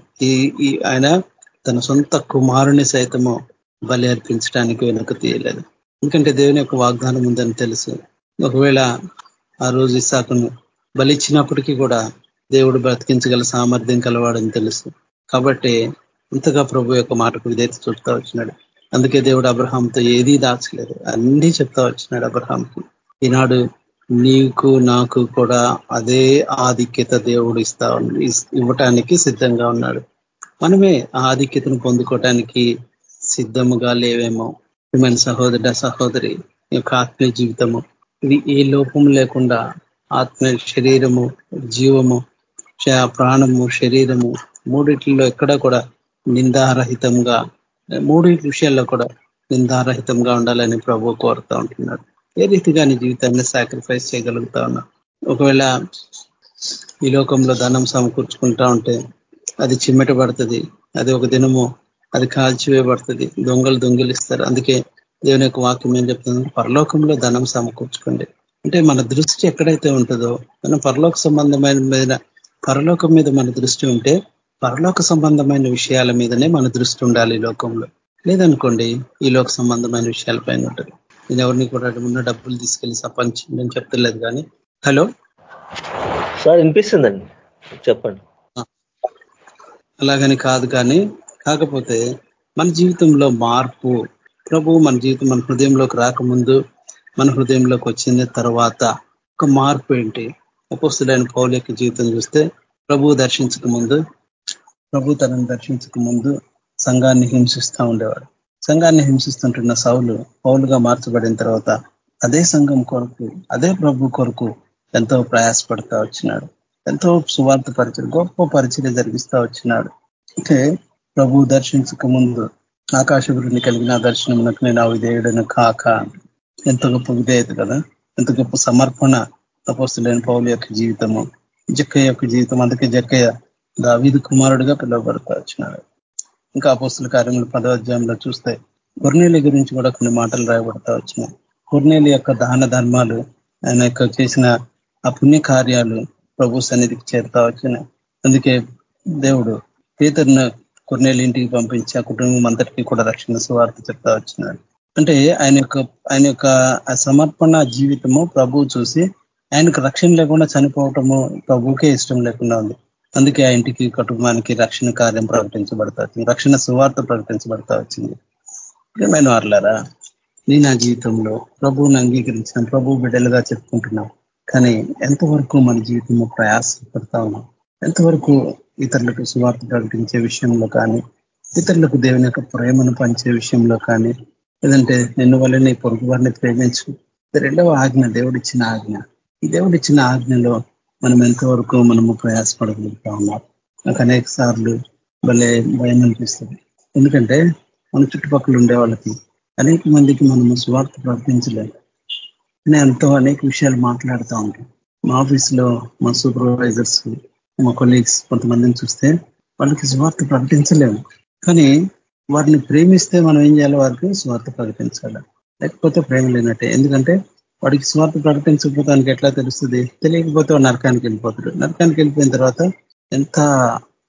ఈ ఆయన తన సొంత కుమారుని సైతము బలి అర్పించడానికి వెనుక తీయలేదు. ఎందుకంటే దేవుని యొక్క వాగ్దానం ఉందని తెలుసు. ఒకవేళ ఆ రోజు ఇసాకును బలిచ్చినప్పటికీ కూడా దేవుడు బ్రతికించగల సామర్థ్యం కలవాడని తెలుసు. కాబట్టి ఇంతగా ప్రభు యొక్క మాటకు విధేత చూపుతా వచ్చినాడు. అందుకే దేవుడు అబ్రహాంతో ఏదీ దాచలేదు. అన్నీ చెప్తా వచ్చినాడు అబ్రహాంకి ఈనాడు నీకు నాకు కూడా అదే ఆధిక్యత దేవుడు ఇస్తా ఇవ్వటానికి సిద్ధంగా ఉన్నాడు. మనమే ఆ ఆధిక్యతను పొందుకోవటానికి సిద్ధముగా లేవేమో. మన సహోదర సహోదరి యొక్క ఆత్మీయ జీవితము. ఇది ఏ లోపం లేకుండా ఆత్మ శరీరము జీవము ప్రాణము శరీరము మూడిట్లో ఎక్కడ కూడా నిందారహితంగా మూడి విషయాల్లో కూడా నిందారహితంగా ఉండాలని ప్రభు కోరుతా ఉంటున్నాడు. ఏ రీతిగా నీ జీవితాన్ని సాక్రిఫైస్ చేయగలుగుతా ఉన్నా ఒకవేళ ఈ లోకంలో ధనం సమకూర్చుకుంటా ఉంటే అది చిమ్మెట పడుతుంది అది ఒక దినము అది కాల్చివేయబడుతుంది దొంగలు దొంగిలిస్తారు. అందుకే దేవుని యొక్క వాక్యం ఏం చెప్తుంది పరలోకంలో ధనం సమకూర్చుకోండి. అంటే మన దృష్టి ఎక్కడైతే ఉంటుందో మనం పరలోక సంబంధమైన మీద పరలోకం మీద మన దృష్టి ఉంటే పరలోక సంబంధమైన విషయాల మీదనే మన దృష్టి ఉండాలి ఈ లోకంలో. లేదనుకోండి ఈ లోక సంబంధమైన విషయాలపైన ఉంటుంది. నేను ఎవరిని కూడా ఉన్న డబ్బులు తీసుకెళ్ళి సపంచి నేను చెప్తలేదు కానీ. హలో? సార్ వినిపిస్తుందండి. చెప్పండి. అలాగని కాదు కానీ కాకపోతే మన జీవితంలో మార్పు ప్రభు మన జీవితం మన హృదయంలోకి రాకముందు మన హృదయంలోకి వచ్చిన తర్వాత ఒక మార్పు ఏంటి? అపోస్తుడైన పౌల యొక్క జీవితం చూస్తే ప్రభు దర్శించక ముందు ప్రభు తనను దర్శించక ముందు సంఘాన్ని హింసిస్తూ ఉండేవాడు. సంఘాన్ని హింసిస్తుంటున్న సౌలు పౌలుగా మార్చబడిన తర్వాత అదే సంఘం కొరకు అదే ప్రభు కొరకు ఎంతో ప్రయాసపడతా వచ్చినాడు. ఎంతో సువార్త పరిచయం గొప్ప పరిచయం జరిగిస్తూ వచ్చినాడు. అంటే ప్రభు దర్శించక ముందు ఆకాశ గురిని కలిగిన దర్శనమునకు నేను అవిధేయుడను కాక. ఎంత గొప్ప విధేయత కదా? ఎంత గొప్ప సమర్పణ తపస్సులేని పౌలు యొక్క జీవితము. జక్కయ్య యొక్క జీవితం అందుకే జక్కయ్య దావీదు కుమారుడిగా పిలువబడతా వచ్చినాడు ఇంకా అపోస్తుల కార్యములు పదవాధ్యాయంలో చూస్తే కొర్నేలి గురించి కూడా కొన్ని మాటలు రాయబడతా వచ్చినాయి కొర్నేలి యొక్క దాన ధర్మాలు ఆయన యొక్క చేసిన ఆ పుణ్య కార్యాలు ప్రభు సన్నిధికి చేరుతా వచ్చినాయి అందుకే దేవుడు పేతరును కొన్నేళ్ళ ఇంటికి పంపించి ఆ కుటుంబం అంతటికీ కూడా రక్షణ సువార్త చెప్తా వచ్చినాడు. అంటే ఆయన యొక్క ఆయన యొక్క సమర్పణ జీవితము ప్రభువు చూసి ఆయనకు రక్షణ లేకుండా చనిపోవటము ప్రభువుకే ఇష్టం లేకుండా ఉంది. అందుకే ఆ ఇంటికి కుటుంబానికి రక్షణ కార్యం ప్రకటించబడతా వచ్చింది. రక్షణ సువార్త ప్రకటించబడతా వచ్చింది. ప్రియమైన వారులారా నీ నా జీవితంలో ప్రభువుని అంగీకరించిన ప్రభు బిడ్డలుగా చెప్పుకుంటున్నాం. కానీ ఎంతవరకు మన జీవితంలో ప్రయాసపడతా ఉన్నాం? ఎంతవరకు ఇతరులకు సువార్త ప్రకటించే విషయంలో కానీ ఇతరులకు దేవుని యొక్క ప్రేమను పంచే విషయంలో కానీ లేదంటే నిన్ను వల్ల నీ పొరుగు వారిని ప్రేమించు. రెండవ ఆజ్ఞ దేవుడిచ్చిన ఆజ్ఞ. ఈ దేవుడిచ్చిన ఆజ్ఞలో మనం ఎంతవరకు మనము ప్రయాసపడగలుగుతా ఉన్నాం? నాకు అనేక సార్లు భలే భయం అనిపిస్తుంది. ఎందుకంటే మన చుట్టుపక్కల ఉండే వాళ్ళకి అనేక మందికి మనము స్వార్థ ప్రకటించలేదు నేను ఎంతో అనేక విషయాలు మాట్లాడుతూ ఉంటాం. మా ఆఫీస్లో మా సూపర్వైజర్స్ మా కొలీగ్స్ కొంతమందిని చూస్తే వాళ్ళకి స్వార్థ ప్రకటించలేము. కానీ వారిని ప్రేమిస్తే మనం ఏం చేయాలి వారికి? స్వార్థ ప్రకటించాలి. లేకపోతే ప్రేమ లేనట్టే. ఎందుకంటే వాడికి స్వార్థ ప్రకటించకపోతే దానికి ఎట్లా తెలుస్తుంది? తెలియకపోతే వాడు నరకానికి వెళ్ళిపోతాడు. నరకానికి వెళ్ళిపోయిన తర్వాత ఎంత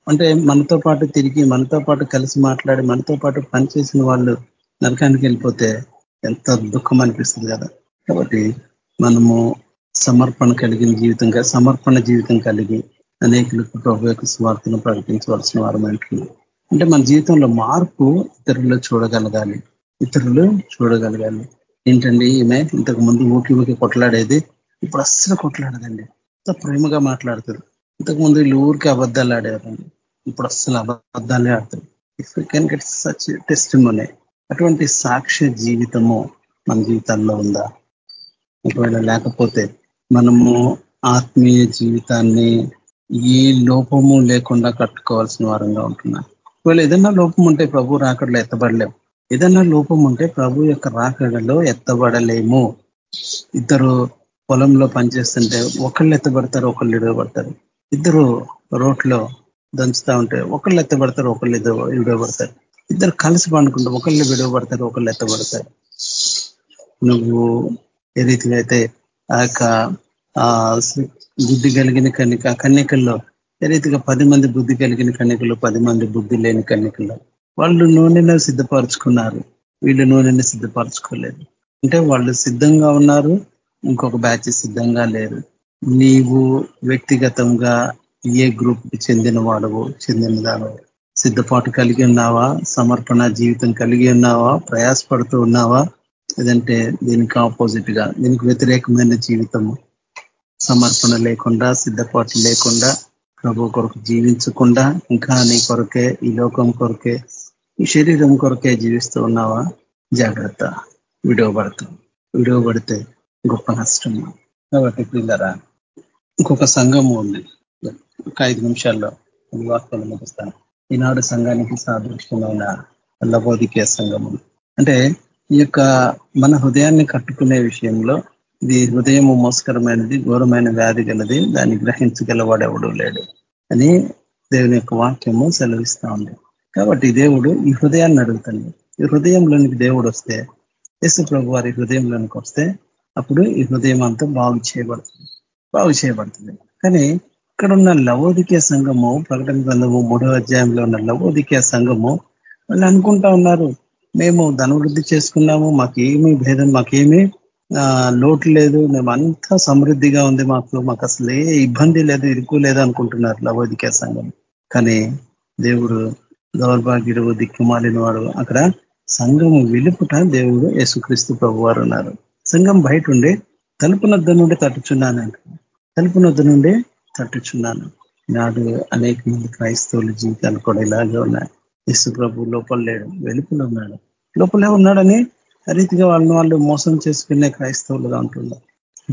అంటే మనతో పాటు తిరిగి మనతో పాటు కలిసి మాట్లాడి మనతో పాటు పనిచేసిన వాళ్ళు నరకానికి వెళ్ళిపోతే ఎంత దుఃఖం అనిపిస్తుంది కదా. కాబట్టి మనము సమర్పణ కలిగిన జీవితంగా సమర్పణ జీవితం కలిగి అనేకులకు ప్రభు యొక్క స్వార్థను ప్రకటించవలసిన వారం అంటున్నాం అంటే మన జీవితంలో మార్పు ఇతరులు చూడగలగాలి. ఇతరులు చూడగలగాలి. ఏంటండి ఈమె ఇంతకు ముందు ఊకి ఊకి కొట్లాడేది? ఇప్పుడు అస్సలు కొట్లాడదండి. ఇంత ప్రేమగా మాట్లాడుతుంది ఇంతకు ముందు వీళ్ళు ఊరికి అబద్ధాలు ఆడేవారండి. ఇప్పుడు అస్సలు అబద్ధాలే ఆడతారు. If you can get such test మనే అటువంటి సాక్ష్య జీవితము మన జీవితాల్లో ఉందా? ఒకవేళ లేకపోతే మనము ఆత్మీయ జీవితాన్ని ఏ లోపము లేకుండా కట్టుకోవాల్సిన వారంగా ఉంటున్నాం ఒకవేళ ఏదైనా లోపం ఉంటే ప్రభు రాకడలో ఎత్తబడలేము. ఏదైనా లోపం ఉంటే ప్రభు యొక్క రాకడలో ఎత్తబడలేము. ఇద్దరు పొలంలో పనిచేస్తుంటే ఒకళ్ళు ఎత్తబడతారు ఒకళ్ళు ఇడవబడతారు. ఇద్దరు రోడ్లో దంచుతా ఉంటే ఒకళ్ళు ఎత్తబడతారు ఒకళ్ళు ఇడవబడతారు. ఇద్దరు కలిసి పండుకుంటే ఒకళ్ళు విడవబడతారు ఒకళ్ళు ఎత్తబడతారు. నువ్వు ఏ రీతిగా అయితే ఆ యొక్క ఆ బుద్ధి కలిగిన కన్నిక కన్నికల్లో రీతిగా పది మంది బుద్ధి కలిగిన కన్నికలు పది మంది బుద్ధి లేని కన్నికలు వాళ్ళు నూనెను సిద్ధపరచుకున్నారు. వీళ్ళు నూనెను సిద్ధపరచుకోలేదు. అంటే వాళ్ళు సిద్ధంగా ఉన్నారు ఇంకొక బ్యాచ్ సిద్ధంగా లేరు. నీవు వ్యక్తిగతంగా ఏ గ్రూప్కి చెందిన వాడవు చెందిన దానవు సిద్ధపాటు కలిగి ఉన్నావా సమర్పణ జీవితం కలిగి ఉన్నావా ప్రయాసపడుతూ ఉన్నావా లేదంటే దీనికి ఆపోజిట్గా దీనికి వ్యతిరేకమైన జీవితము సమర్పణ లేకుండా సిద్ధపాటు లేకుండా ప్రభు కొరకు జీవించకుండా ఇంకా నీ కొరకే ఈ లోకం కొరకే ఈ శరీరం కొరకే జీవిస్తూ ఉన్నావా? జాగ్రత్త. విడవబడతాం. విడవబడితే గొప్ప నష్టం. కాబట్టి పిల్లరా ఇంకొక సంఘము ఉంది. ఒక ఐదు నిమిషాల్లో వార్తలు ముగిస్తాను. ఈనాడు సంఘానికి సాదృశ్యమైన లబోదికే సంఘము. అంటే ఈ యొక్క మన హృదయాన్ని కట్టుకునే విషయంలో ఇది హృదయం మోసకరమైనది ఘోరమైన వ్యాధి గలది దాన్ని గ్రహించగలవాడెవడు లేడు అని దేవుని యొక్క వాక్యము సెలవిస్తా ఉంది. కాబట్టి దేవుడు ఈ హృదయాన్ని అడుగుతుంది ఈ హృదయంలోనికి దేవుడు వస్తే యేసు ప్రభు వారి హృదయంలోనికి వస్తే అప్పుడు ఈ హృదయం అంతా బాగు చేయబడుతుంది. బాగు చేయబడుతుంది. కానీ ఇక్కడ ఉన్న లవోదికే సంఘము ప్రకటన గ్రంథము మూడో అధ్యాయంలో ఉన్న లవోదికే సంఘము వాళ్ళు అనుకుంటా ఉన్నారు మేము ధనవృద్ధి చేసుకున్నాము మాకేమీ భేదం మాకేమీ లోటు లేదు. మేము అంతా సమృద్ధిగా ఉంది మాకు. మాకు అసలే ఇబ్బంది లేదు ఇరుకు లేదు అనుకుంటున్నారు లవోదికే సంఘం. కానీ దేవుడు దౌర్భాగ్యుడు దిక్కుమాలిన వాడు. అక్కడ సంఘము వెలుపుట దేవుడు యేసుక్రీస్తు ప్రభు వారు ఉన్నారు. సంఘం బయట ఉండి తలుపు నద్ద నుండి తట్టుచున్నాను. తలుపు నద్ద నుండి తట్టుచున్నాను. నాడు అనేక మంది క్రైస్తవుల జీవితాలు కూడా ఇలాగే ఉన్నాయి. యేసు ప్రభు లోపల లేడు వెలుపులో ఉన్నాడు. లోపలే ఉన్నాడని రీతిగా వాళ్ళని వాళ్ళు మోసం చేసుకునే క్రైస్తవులుగా ఉంటున్నారు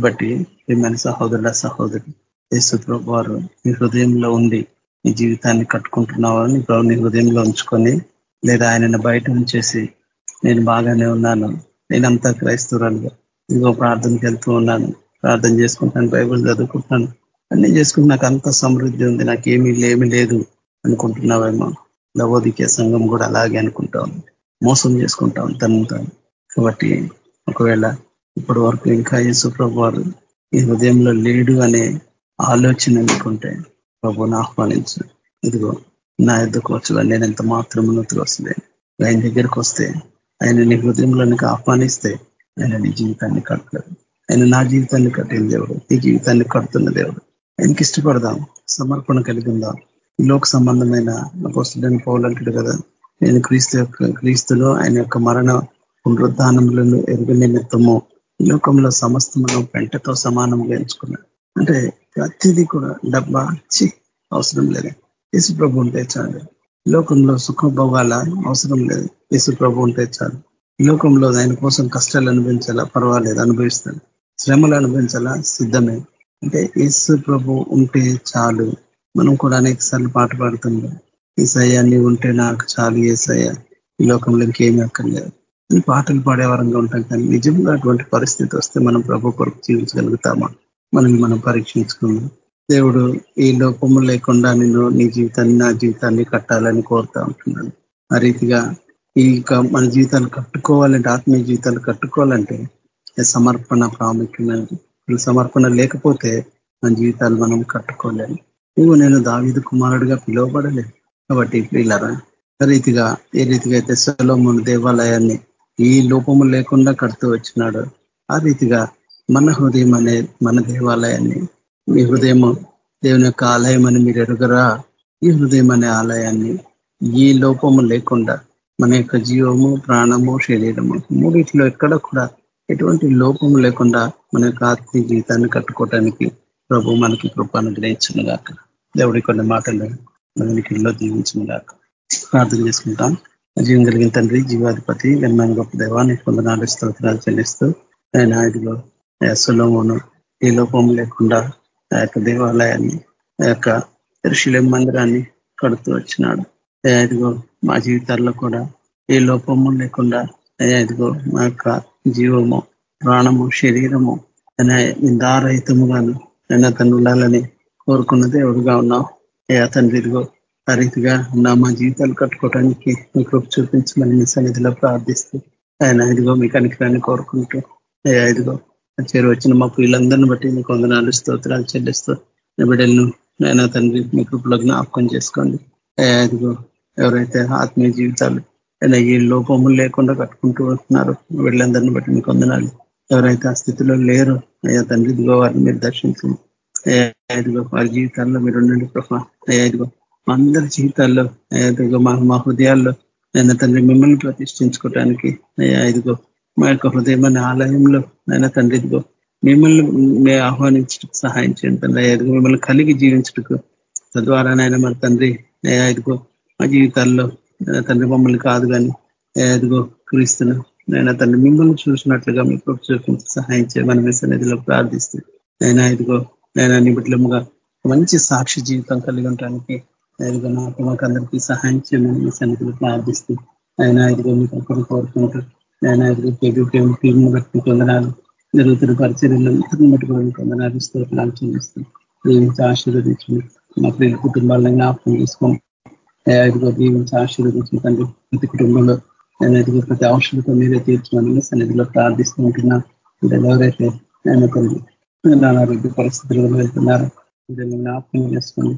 బట్టి ఏమైనా సహోదరుల సహోదరు యేసు వారు మీ హృదయంలో ఉండి నీ జీవితాన్ని కట్టుకుంటున్నావని ప్రభు నీ హృదయంలో ఉంచుకొని లేదా ఆయనను బయట ఉంచేసి నేను బాగానే ఉన్నాను. నేనంతా క్రైస్తవురాలుగా. ఇదిగో ప్రార్థనకి వెళ్తూ ఉన్నాను. ప్రార్థన చేసుకుంటాను బైబుల్ చదువుకుంటున్నాను. అన్ని చేసుకుని నాకు అంత సమృద్ధి ఉంది. నాకు ఏమీ లేమి లేదు అనుకుంటున్నావేమో. లవోదికే సంఘం కూడా అలాగే అనుకుంటా ఉంది. మోసం చేసుకుంటాం తను కాబట్టి ఒకవేళ ఇప్పటి వరకు ఇంకా యేసు ప్రభు వారు ఈ హృదయంలో లేడు అనే ఆలోచన అనుకుంటే ప్రభుని ఆహ్వానించు. ఇదిగో నా ఎద్దుకు వచ్చు నేను ఎంత మాత్రం ఉన్నతికి వస్తుంది ఆయన దగ్గరికి వస్తే ఆయన నీ హృదయంలోనికి ఆహ్వానిస్తే ఆయన నీ జీవితాన్ని కట్టలేదు ఆయన నా జీవితాన్ని కట్టిన దేవుడు ఈ జీవితాన్ని కడుతున్న దేవుడు. ఆయనకి ఇష్టపడదాం సమర్పణ కలిగి ఉందాం లోక సంబంధమైన పుస్తకాన్ని పోవాలంటాడు కదా నేను క్రీస్తు యొక్క క్రీస్తులో ఆయన యొక్క మరణ పునరుద్ధానములను ఎరుగు నిమిత్తము లోకంలో సమస్తమును పెంటతో సమానంగా ఎంచుకున్నాడు. అంటే ప్రతిదీ కూడా డబ్బా చి అవసరం లేదు. యేసు ప్రభు ఉంటే చాలు. లోకంలో సుఖభోగాల అవసరం లేదు. యేసు ప్రభు ఉంటే చాలు. లోకంలో ఆయన కోసం కష్టాలు అనుభవించాలా? పర్వాలేదు అనుభవిస్తాడు. శ్రమలు అనుభవించాలా? సిద్ధమే. అంటే యేసు ప్రభు ఉంటే చాలు. మనం కూడా అనేక సార్లు పాట పాడుతున్నాం ఈ సయ్యాన్ని ఉంటే నాకు చాలు ఏసయ్య. ఈ లోకంలో ఇంకేమీ అక్కర్లేదు. పాటలు పాడేవారంగా ఉంటాం కానీ నిజంగా అటువంటి పరిస్థితి వస్తే మనం ప్రభు కొరకు జీవించగలుగుతామా? మనం మనం పరీక్షించుకుందాం. దేవుడు ఈ లోపము లేకుండా నేను నీ జీవితాన్ని నా జీవితాన్ని కట్టాలని కోరుతా ఉంటున్నాను. ఆ రీతిగా ఈ మన జీవితాలు కట్టుకోవాలంటే ఆత్మీయ జీవితాలు కట్టుకోవాలంటే సమర్పణ ప్రాముఖ్యమైనది. సమర్పణ లేకపోతే మన జీవితాలు మనం కట్టుకోలేము. నువ్వు నేను దావిదు కుమారుడిగా పిలువబడలేదు. కాబట్టి పిల్లరా రీతిగా ఏ రీతిగా అయితే సెలవుమును దేవాలయాన్ని ఈ లోపము లేకుండా కడుతూ వచ్చినాడు. ఆ రీతిగా మన హృదయం అనే మన దేవాలయాన్ని మీ హృదయము దేవుని యొక్క ఆలయం అని మీరు ఎరుగరా? ఈ హృదయం అనే ఆలయాన్ని ఈ లోపము లేకుండా మన యొక్క జీవము ప్రాణము శరీరము మూడిట్లో ఎక్కడ కూడా ఎటువంటి లోపము లేకుండా మన యొక్క ఆత్మీయ జీవితాన్ని కట్టుకోవటానికి ప్రభు మనకి కృపాను గ్రహించినగాక దేవుడి కొన్ని మాటలు మనకి ఇంట్లో గాక. ప్రార్థన చేసుకుంటాం. జీవం కలిగిన తండ్రి జీవాధిపతి గణమైన గొప్ప దేవాన్ని కొందనాలు స్తోత్రాలు చెల్లిస్తూ ఆయన ఇదిలో సులభమును ఈ లోపం లేకుండా ఆ యొక్క దేవాలయాన్ని ఆ యొక్క ఋషుల మందిరాన్ని కడుతూ వచ్చినాడు. ఇదిగో మా జీవితాల్లో కూడా ఏ లోపము లేకుండా ఇదిగో మా యొక్క జీవము ప్రాణము శరీరము నిందారహితముగాను నేను అతను ఉండాలని కోరుకున్న దేవుడుగా ఉన్నావు. ఏ అతని ఇదిగో ఆ రీతిగా నా మా జీవితాలు కట్టుకోవడానికి మీ కృప చూపించమని మీ సన్నిధిలో ప్రార్థిస్తూ ఆయన ఇదిగో మీ కనికరాన్ని కోరుకుంటూ ఇదిగో చేరు వచ్చిన మా పిల్లలందరిని బట్టి మీకు వందనాలు స్తోత్రాలు చెల్లిస్తూ బిడ్డలను ఆయన తండ్రి మీ కృపలో జ్ఞాపకం చేసుకోండి. ఇదిగో ఎవరైతే ఆత్మీయ జీవితాలు ఈ లోపములు లేకుండా కట్టుకుంటూ ఉంటున్నారు వీళ్ళందరిని బట్టి మీకు వందనాలు. ఎవరైతే ఆ స్థితిలో లేరు అయ్యా తండ్రి ఇదిగో వారిని మీరు దర్శించండి. ఇదిగో వారి జీవితాల్లో మీరు ఉండండి ప్రభా. అయ్యా ఇదిగో అందరి జీవితాల్లో ఇదిగో మా మా హృదయాల్లో నాయన తండ్రి మిమ్మల్ని ప్రతిష్ఠించుకోవటానికి అయ్యా ఇదిగో మా యొక్క హృదయమైన ఆలయంలో నాయన తండ్రి ఇదిగో మిమ్మల్ని మేము ఆహ్వానించటకు సహాయం చేయండి తండ్రి. ఇదిగో మిమ్మల్ని కలిగి జీవించటకు నాయన మన తండ్రి ఇదిగో మా జీవితాల్లో తండ్రి మమ్మల్ని కాదు కానీ ఇదిగో క్రీస్తును నేను తండ్రి మిమ్మల్ని చూసినట్లుగా మీకు చూపించి సహాయం చేయమని మీ సన్నిధిలో ప్రార్థిస్తూ నేను ఇదిగో నేను నిబిడ్లముగా మంచి సాక్షి జీవితం కలిగి ఉండటానికి ఇదిగో నాకు మాకు అందరికీ సహాయం చేయమని మీ సన్నిధిలో ప్రార్థిస్తూ ఆయన ఇదిగో మీకు అక్కడ కోరుకుంటూ ఆయన ఇదిగో కేబీ టీం బట్టి కొందనాలు జరుగుతున్న పరిచర్యలు బట్టి కూడా పొందనాలు స్తోత్రాలు చెల్లిస్తూ దీవించి ఆశీర్వదించండి మా ప్రియుల కుటుంబాలను జ్ఞాపకం చేసుకోండి ఇదిగో దీవించి ఆశీర్వదించిన తండ్రి ప్రతి కుటుంబంలో నేను ఎదుగు ప్రతి అవసరంతో మీరే తీర్చమని సన్నిధిలో ప్రార్థిస్తూ ఉంటున్నా. ఎవరైతే ఆయన కొన్ని నానారోగ్య పరిస్థితుల్లో వెళ్తున్నారు జ్ఞాపకం చేసుకోండి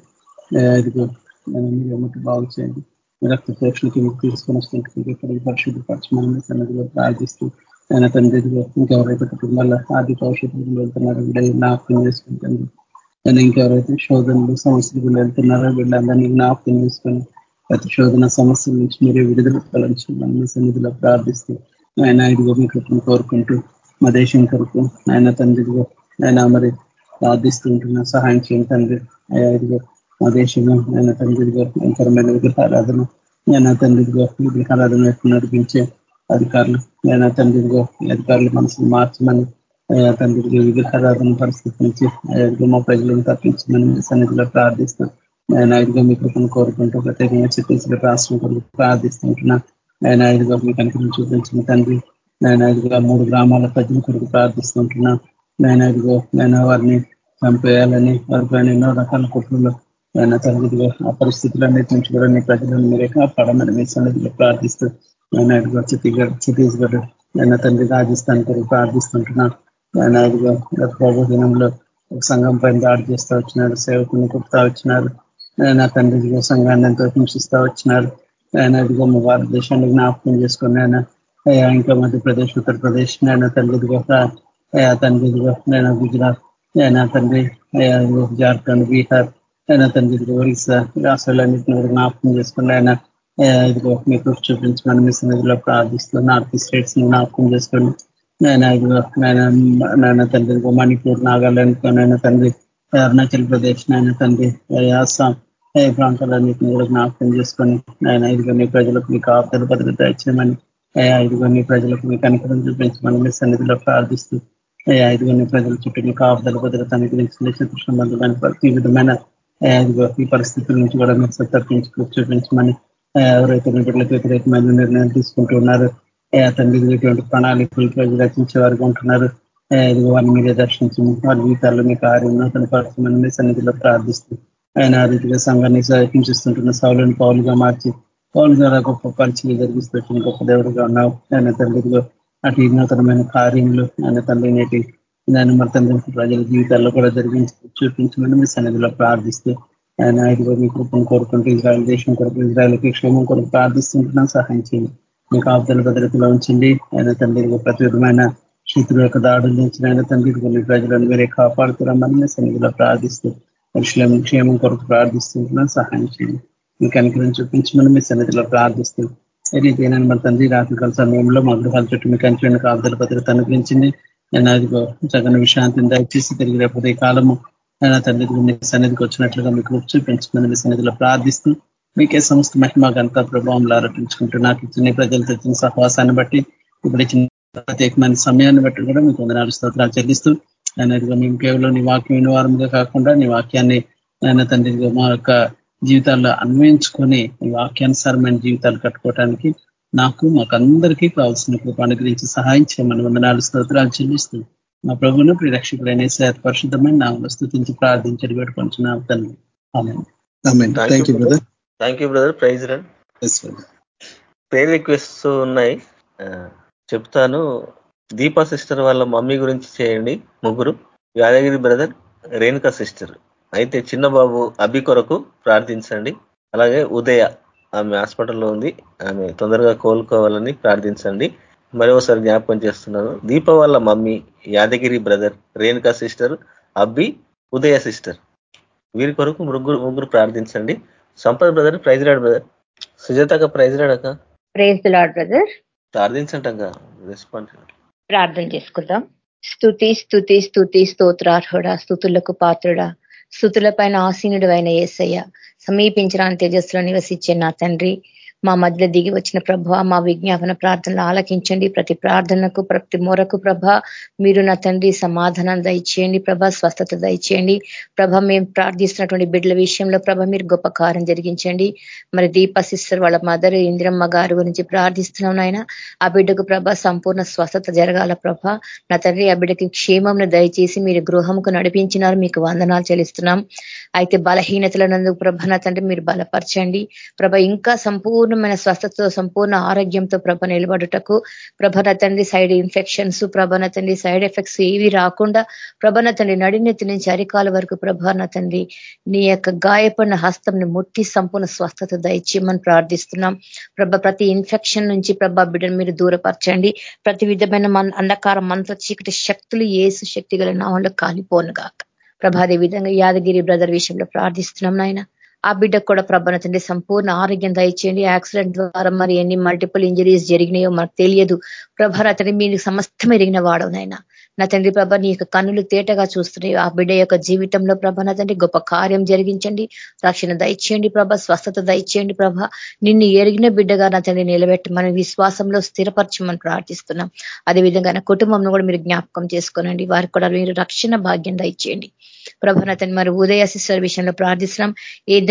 ఇదిగో నేను మీరు ఎమ్మటి బాగు చేయండి రక్త ప్రేక్షణకి మీకు తీసుకొని వస్తుంటుంది ఇక్కడ పరిశుద్ధపరచమని సన్నిధిలో ప్రార్థిస్తూ ఆయన తండ్రి ఇంకెవరైతే కుటుంబాల ఆర్థిక ఔషధంలో వెళ్తున్నారో వీళ్ళ జ్ఞాపకం చేసుకుంటుంది నేను ఇంకెవరైతే శోధనలు సమస్యలు వెళ్తున్నారో వీళ్ళందరినీ జ్ఞాపకం చేసుకొని ప్రతి శోధన సమస్యల నుంచి మీరే విడుదల కలండి సన్నిధిలో ప్రార్థిస్తూ ఆయన ఇదిగో మీ కృపను కోరుకుంటూ మా దేశం కొరకు ఆయన తండ్రిగా ఆయన మరి ప్రార్థిస్తుంటున్న సహాయం చేయండి తండ్రి ఐదుగో మా దేశంలో ఆయన తండ్రిగా భయంకరమైన విగ్రహారాధన ఆయన తండ్రిగా విగ్రహారాధన నడిపించే అధికారులు ఆయన తండ్రిగా అధికారులు మనసును మార్చమని తండ్రి విగ్రహారాధన పరిస్థితి నుంచి మా ప్రజలను తప్పించమని సన్నిధిలో ప్రార్థిస్తూ ఆయన ఐదుగా మీ కృపను కోరుకుంటూ ప్రత్యేకంగా ఛత్తీస్గఢ రాష్ట్రం కొరకు ప్రార్థిస్తుంటున్నా. ఆయన ఐదుగా మీ కనుక చూపించిన తండ్రి నేను ఐదుగా మూడు గ్రామాల ప్రజల కొరకు ప్రార్థిస్తుంటున్నా. నేను ఐదుగో నేను వారిని చంపేయాలని వారిపైన ఎన్నో రకాల కుట్రలు ఆయన తల్లిదిగా ఆ పరిస్థితులన్నిటి నుంచి కూడా నీ ప్రజలను మీరే కాపాడమని మీ సన్నిధిలో ప్రార్థిస్తూ నేను ఐదుగో ఛత్తీస్గఢ్ ఛత్తీస్గఢ్ ఆయన తండ్రి రాజస్థాన్ కొరకు ప్రార్థిస్తుంటున్నా ఆయన ఐదుగో ప్రభు దినంలో సంఘం పైన దాడి చేస్తూ వచ్చినారు సేవకుని కుప్తా వచ్చినారు ఆయన తండ్రి సంఘాన్ని ఎంతో హింసిస్తూ వచ్చినారు ఆయన ఇదిగో మా భారతదేశాన్ని జ్ఞాపకం చేసుకుని ఆయన ఇంకా మధ్యప్రదేశ్ ఉత్తరప్రదేశ్ నేను తండ్రిదిగో తండ్రిదిగో నేను గుజరాత్ ఆయన తండ్రి జార్ఖండ్ బీహార్ ఆయన తండ్రి ఒరిస్సా రాష్ట్రాలన్నింటినీ కూడా జ్ఞాపకం చేసుకుని ఆయన ఇదిగో చూపించి చూపించమని మీ సన్నిధిలో ప్రార్థిస్తూ నార్త్ స్టేట్స్ని జ్ఞాపకం చేసుకొని నేను ఇదిగో నాయన తండ్రి మణిపూర్ నాగాలాండ్ నాయన తండ్రి అరుణాచల్ ప్రదేశ్ నాయన తండ్రి అస్సాం ఏ ప్రాంతాలన్నింటినీ కూడా జ్ఞాపకం చేసుకొని ఆయన ఇదిగో మీ ప్రజలకు మీకు ఆపదలు భద్రత ఇచ్చామని ఇదిగో మీ ప్రజలకు మీ కనికరం చూపించమని మీ సన్నిధిలో ప్రార్థిస్తూ ఐదుగురు నీ ప్రజల చుట్టూ మీ కాపుదల భద్రత అనుగ్రహించిన శత్రు సంబంధమైన ప్రతి విధమైన ఈ పరిస్థితుల నుంచి కూడా మీరు తప్పించుకు చూపించమని ఎవరైతే మీ బిడ్డలకు వ్యతిరేకమైన నిర్ణయాలు తీసుకుంటూ ఉన్నారు. తండ్రి ఎటువంటి ప్రణాళికలు ప్రజలు రచించే వారికి ఉంటున్నారు. ఇది వారిని మీరే దర్శించము వారి జీవితాల్లో మీ కార్యం నూతన పరచమని మీ సన్నిధిలో ప్రార్థిస్తూ ఆయన ఆ రీతిగా సంఘాన్ని హింసిస్తుంటున్న సౌలను పౌలుగా మార్చి పౌలు ద్వారా గొప్ప పరిచయం జరిగిస్తూ గొప్ప దేవుడుగా ఉన్నావు. ఆయన తండ్రిలో అటు నూతనమైన కార్యంలో ఆయన తండ్రి నేటి దాన్ని మరి తండ్రి ప్రజల జీవితాల్లో కూడా జరిగించి చూపించమని మీ సన్నిధిలో ప్రార్థిస్తూ ఆయన ఇదిగో మీ కృపను కోరుకుంటూ ఇజ్రాయల్ దేశం కొరకు ఇజ్రాయల్కి క్షేమం కొరకు ప్రార్థిస్తుంటున్నాం సహాయం చేయండి. మీకు ఆప్తల భద్రతలో ఉంచండి. ఆయన తండ్రి ప్రతి విధమైన శత్రు యొక్క దాడుల నుంచి ఆయన తండ్రి కొన్ని ప్రజలను మీరే కాపాడుతున్నామని మీ సన్నిధిలో ప్రార్థిస్తూ మనుషులను క్షేమం కొరకు ప్రార్థిస్తుంటున్నాం సహాయం చేయండి. మీకు అనుగ్రహం చూపించమని మీ సన్నిధిలో ప్రార్థిస్తూ రీతిగా మన తండ్రి రాత్రికాల సమయంలో మా గృహాల చుట్టూ మీకు అంచులను కాపుదల భద్రత అనుగ్రహించింది అదిగో జగన్ విశ్రాంతిని దయచేసి తిరిగి రేపు కాలము ఆయన తండ్రి మీ సన్నిధికి వచ్చినట్లుగా మీకు చూపించమని మీ సన్నిధిలో ప్రార్థిస్తూ మీకే సంస్థ మహిమ గంత ప్రభావంలో ఆరోపించుకుంటూ నాకు ఇచ్చిన ప్రజలతో తెచ్చిన సహవాసాన్ని బట్టి ఇప్పుడు ఇచ్చిన ప్రత్యేకమైన సమయాన్ని బట్టి కూడా మీకు వందనాలు స్తోత్రాలు చెల్లిస్తూ ఆయన మేము కేవలం నీ వాక్యం వినివారంగా కాకుండా నీ వాక్యాన్ని ఆయన తండ్రి మా యొక్క జీవితాల్లో అన్వయించుకొని ఈ వాక్యానుసారమైన జీవితాలు కట్టుకోవటానికి నాకు మాకందరికీ కావాల్సిన కృప అనుగ్రహించి సహాయం చేయమని వందనాలు స్తోత్రాలు చెల్లిస్తూ మా ప్రభును ప్రిరక్షకుడైన శాత పరిశుద్ధమైన నా స్థుతించి ప్రార్థించడి పెట్టుకుంటున్నాం తండ్రి. Thank you brother praise prayer request ఉన్నాయి. చెప్తాను. దీపా సిస్టర్ వాళ్ళ మమ్మీ గురించి చేయండి ముగ్గురు. Yadagiri brother Renuka sister. అయితే చిన్న బాబు అభి కొరకు ప్రార్థించండి. అలాగే ఉదయ ఆమె హాస్పిటల్లో ఉంది. ఆమె తొందరగా కోలుకోవాలని ప్రార్థించండి. మరోసారి జ్ఞాపకం చేస్తున్నాను. దీప వాళ్ళ mummy Yadagiri brother Renuka sister అబ్బి ఉదయ సిస్టర్. వీరి కొరకు ముగ్గురు ముగ్గురు ప్రార్థించండి. Sampath brother praise Lord brother. సుజాతక praise రాడక ప్రైజ్ లాడ్ బ్రదర్. ప్రార్థించంటగా రెస్పాన్స్ ప్రార్థన చేసుకుందాం. స్థుతి స్థుతి స్థుతి స్తోత్రార్హుడా స్థుతులకు పాత్రుడా. స్థుతుల పైన ఆసీనుడు అయిన ఏసయ్య. సమీపించడానికి తేజస్సులో నివసించే నా తండ్రి. మా మధ్య దిగి వచ్చిన ప్రభ మా విజ్ఞాపన ప్రార్థనలు ఆలకించండి. ప్రతి ప్రార్థనకు ప్రతి మొరకు ప్రభ మీరు నా తండ్రి సమాధానం దయచేయండి. ప్రభ స్వస్థత దయచేయండి. ప్రభ మేము ప్రార్థిస్తున్నటువంటి బిడ్డల విషయంలో ప్రభ మీరు గొప్ప కార్యం జరిగించండి. మరి దీప సిస్టర్ వాళ్ళ మదర్ ఇందిరమ్మ గారి గురించి ప్రార్థిస్తున్నాం నాయన. ఆ బిడ్డకు ప్రభ సంపూర్ణ స్వస్థత జరగాల ప్రభ. నా తండ్రి ఆ బిడ్డకి క్షేమంను దయచేసి మీరు గృహంకు నడిపించినారు. మీకు వందనాలు చెల్లిస్తున్నాం. అయితే బలహీనతలనందుకు ప్రభ నా తండ్రి మీరు బలపరచండి. ప్రభ ఇంకా సంపూర్ణ సంపూర్ణమైన స్వస్థతతో సంపూర్ణ ఆరోగ్యంతో ప్రభ నిలబడుటకు ప్రభన తండ్రి సైడ్ ఇన్ఫెక్షన్స్ ప్రభన తండ్రి సైడ్ ఎఫెక్ట్స్ ఏవి రాకుండా ప్రభన తండ్రి నడినెత్తి నుంచి అరికాల వరకు ప్రభాన తండ్రి నీ యొక్క గాయపడిన హస్తంని ముట్టి సంపూర్ణ స్వస్థత దయచేయమని ప్రార్థిస్తున్నాం. ప్రభ ప్రతి ఇన్ఫెక్షన్ నుంచి ప్రభ బిడ్డను మీరు దూరపరచండి. ప్రతి విధమైన అంధకార మంత్ర చీకటి శక్తులు ఏసు శక్తి గల నామంలో కాలిపోనుగాక. ప్రభాదే విధంగా యాదగిరి బ్రదర్ విషయంలో ప్రార్థిస్తున్నాం నాయన. ఆ బిడ్డకు కూడా ప్రభన తండ్రి సంపూర్ణ ఆరోగ్యం దయచేయండి. యాక్సిడెంట్ ద్వారా మరి ఎన్ని మల్టిపుల్ ఇంజరీస్ జరిగినాయో మనకు తెలియదు. ప్రభ తండ్రి మీరు సమస్తం ఎరిగిన వాడవునైనా నా తండ్రి ప్రభ నీ యొక్క కన్నులు తేటగా చూస్తున్నాయి. ఆ బిడ్డ యొక్క జీవితంలో ప్రభ నా తండ్రి గొప్ప కార్యం జరిగించండి. రక్షణ దయచేయండి ప్రభ స్వస్థత దయచేయండి ప్రభ. నిన్ను ఎరిగిన బిడ్డగా నా తండ్రి నిలబెట్టి మన విశ్వాసంలో స్థిరపరచమని ప్రార్థిస్తున్నాం. అదేవిధంగా నా కుటుంబంలో కూడా మీరు జ్ఞాపకం చేసుకోనండి. వారికి కూడా మీరు రక్షణ భాగ్యం దయచేయండి. ప్రభనతని మరి ఉదయ సిస్టర్ విషయంలో ప్రార్థిస్తున్నాం.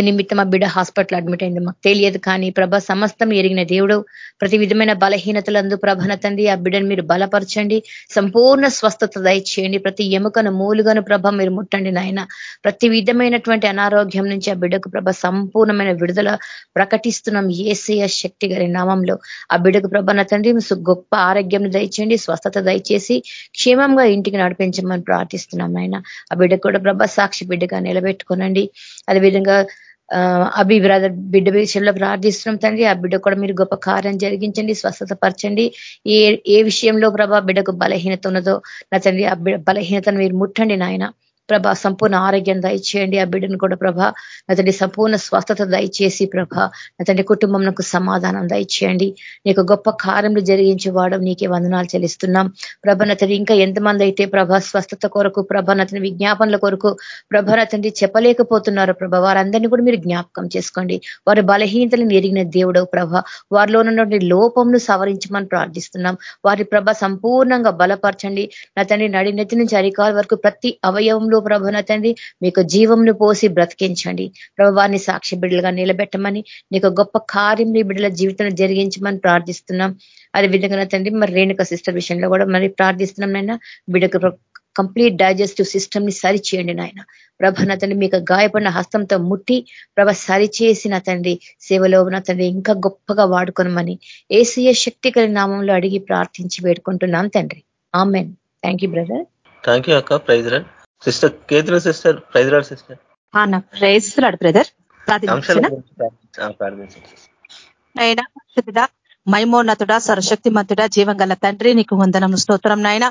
నిమిత్తం ఆ బిడ్డ హాస్పిటల్ అడ్మిట్ అయింది. మాకు తెలియదు కానీ ప్రభ సమస్తం ఎరిగిన దేవుడు ప్రతి విధమైన బలహీనతలందు ప్రభనతండి ఆ బిడ్డను మీరు బలపరచండి. సంపూర్ణ స్వస్థత దయచేయండి. ప్రతి ఎముకను మూలుగను ప్రభ మీరు ముట్టండి నాయన. ప్రతి విధమైనటువంటి అనారోగ్యం నుంచి ఆ బిడ్డకు ప్రభ సంపూర్ణమైన విడుదల ప్రకటిస్తున్నాం. ఏసయ శక్తి గారి నామంలో. ఆ బిడ్డకు ప్రభన తండ్రి గొప్ప ఆరోగ్యం దయచేయండి. స్వస్థత దయచేసి క్షేమంగా ఇంటికి నడిపించమని ప్రార్థిస్తున్నాం ఆయన ఆ బిడ్డ కూడా ప్రభ సాక్షి బిడ్డగా నిలబెట్టుకోనండి. అదేవిధంగా అభి బ్రదర్ బిడ్డ విషయంలో ప్రార్థిస్తున్నాం తండ్రి. ఆ బిడ్డ కూడా మీరు గొప్ప కార్యం జరిగించండి స్వస్థత పరచండి ఏ ఏ విషయంలో ప్రభా బిడ్డకు బలహీనత ఉన్నదో నా తండ్రి ఆ బలహీనతను మీరు ముట్టండి నాయన. ప్రభ సంపూర్ణ ఆరోగ్యం దయచేయండి. ఆ బిడ్డను కూడా ప్రభ అతడి సంపూర్ణ స్వస్థత దయచేసి ప్రభ అతడి కుటుంబంకు సమాధానం దయచేయండి. నీకు గొప్ప కార్యములు జరిగించేవాడు నీకే వందనాలు చెల్లిస్తున్నాం. ప్రభనతడి ఇంకా ఎంతమంది అయితే ప్రభ స్వస్థత కొరకు ప్రభనతని విజ్ఞాపనల కొరకు ప్రభనతండి చెప్పలేకపోతున్నారు ప్రభ వారందరినీ కూడా మీరు జ్ఞాపకం చేసుకోండి. వారి బలహీనతలను ఎరిగిన దేవుడవు ప్రభ. వారిలో ఉన్నటువంటి లోపంను సవరించమని ప్రార్థిస్తున్నాం. వారి ప్రభ సంపూర్ణంగా బలపరచండి. నతని నడినెత్తి నుంచి అరికాల వరకు ప్రతి అవయవంలో ప్రభ తండ్రి మీకు జీవంను పోసి బ్రతికించండి. ప్రభు వారిని సాక్షి బిడ్డలుగా నిలబెట్టమని నీకు గొప్ప కార్యం నీ బిడ్డల జీవితంలో జరిగించమని ప్రార్థిస్తున్నాం. అదే విధంగా తండ్రి మరి రేణుక సిస్టర్ విషయంలో కూడా మరి ప్రార్థిస్తున్నాం నైనా బిడ్డకు కంప్లీట్ డైజెస్టివ్ సిస్టమ్ని సరిచేయండి నాయన. ప్రభ నా తండ్రి మీకు గాయపడిన హస్తంతో ముట్టి ప్రభ సరి చేసిన తండ్రి సేవలో నా తండ్రి ఇంకా గొప్పగా వాడుకోనమని ఏసీయ శక్తి కలిగిన నామంలో అడిగి ప్రార్థించి వేడుకుంటున్నాం తండ్రి. Amen. Thank you brother. Thank you అక్క ప్రైజ్ సిస్టర్ కేతుల సిస్టర్ ప్రైజ్ రాడ్ సిస్టర్ ప్రేస్తున్నాడు బ్రదర్ అయినా పరిశుద్ధుడా మైమోన్నతుడా సరశక్తిమంతుడా జీవంగల తండ్రి నీకు వందనం స్తోత్రం నాయన.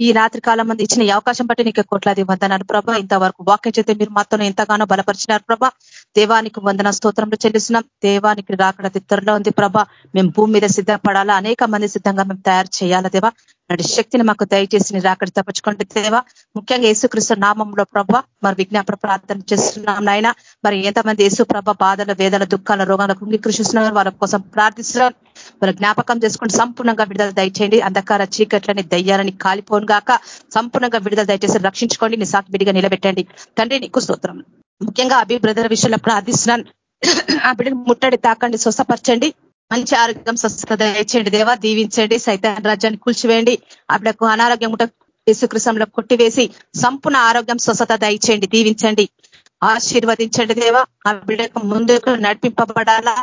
ఈ రాత్రి కాలం మంది ఇచ్చిన ఈ అవకాశం బట్టి నీకు కోట్లాది వందనాలు ప్రభా. ఇంతవరకు వాక్యం చేస్తే మీరు మాతో ఎంతగానో బలపరిచినారు ప్రభా. దేవానికి వందన స్తోత్రంలో చెల్లిస్తున్నాం. దేవానికి రాకడ తిత్తరలో ఉంది ప్రభా. మేము భూమి మీద సిద్ధపడాలా? అనేక మంది సిద్ధంగా మేము తయారు చేయాలా దేవా? నటి శక్తిని మాకు దయచేసి రాకడి తప్పించుకోండి దేవా. ముఖ్యంగా యేసుకృష్ణ నామంలో ప్రభ మరి విజ్ఞాపన ప్రార్థన చేస్తున్నాం నాయన. మరి ఎంతమంది యేసు ప్రభ బాధల వేదల దుఃఖాల రోగాల కుంగి కృషిస్తున్నారు వాళ్ళ కోసం ప్రార్థిస్తున్నారు మరి జ్ఞాపకం చేసుకుంటూ సంపూర్ణంగా విడుదల దయచేయండి. అంధకార చీకట్లని దయ్యాలని కాలిపోను గాక. సంపూర్ణంగా విడుదల దయచేసి రక్షించుకోండి. నీ సాకి విడిగా నిలబెట్టండి. తండ్రి నీకు స్తోత్రం. ముఖ్యంగా అభి బ్రదర్ విషయంలో ప్రార్థిస్తున్నాను ఆ బిడ్డను ముట్టడి తాకండి స్వస్థపరచండి. మంచి ఆరోగ్యం స్వస్థత దయచేయండి. దేవా దీవించండి. సైతాన్ రాజ్యాన్ని కూల్చివేయండి. ఆవిడకు అనారోగ్యం ఉంటే యేసుకృష్ణంలో కొట్టివేసి సంపూర్ణ ఆరోగ్యం స్వస్థత దయచేయండి. దీవించండి. ఆశీర్వదించండి దేవా. ఆ బిడ్డకు ముందుకు నడిపింపబడాలా.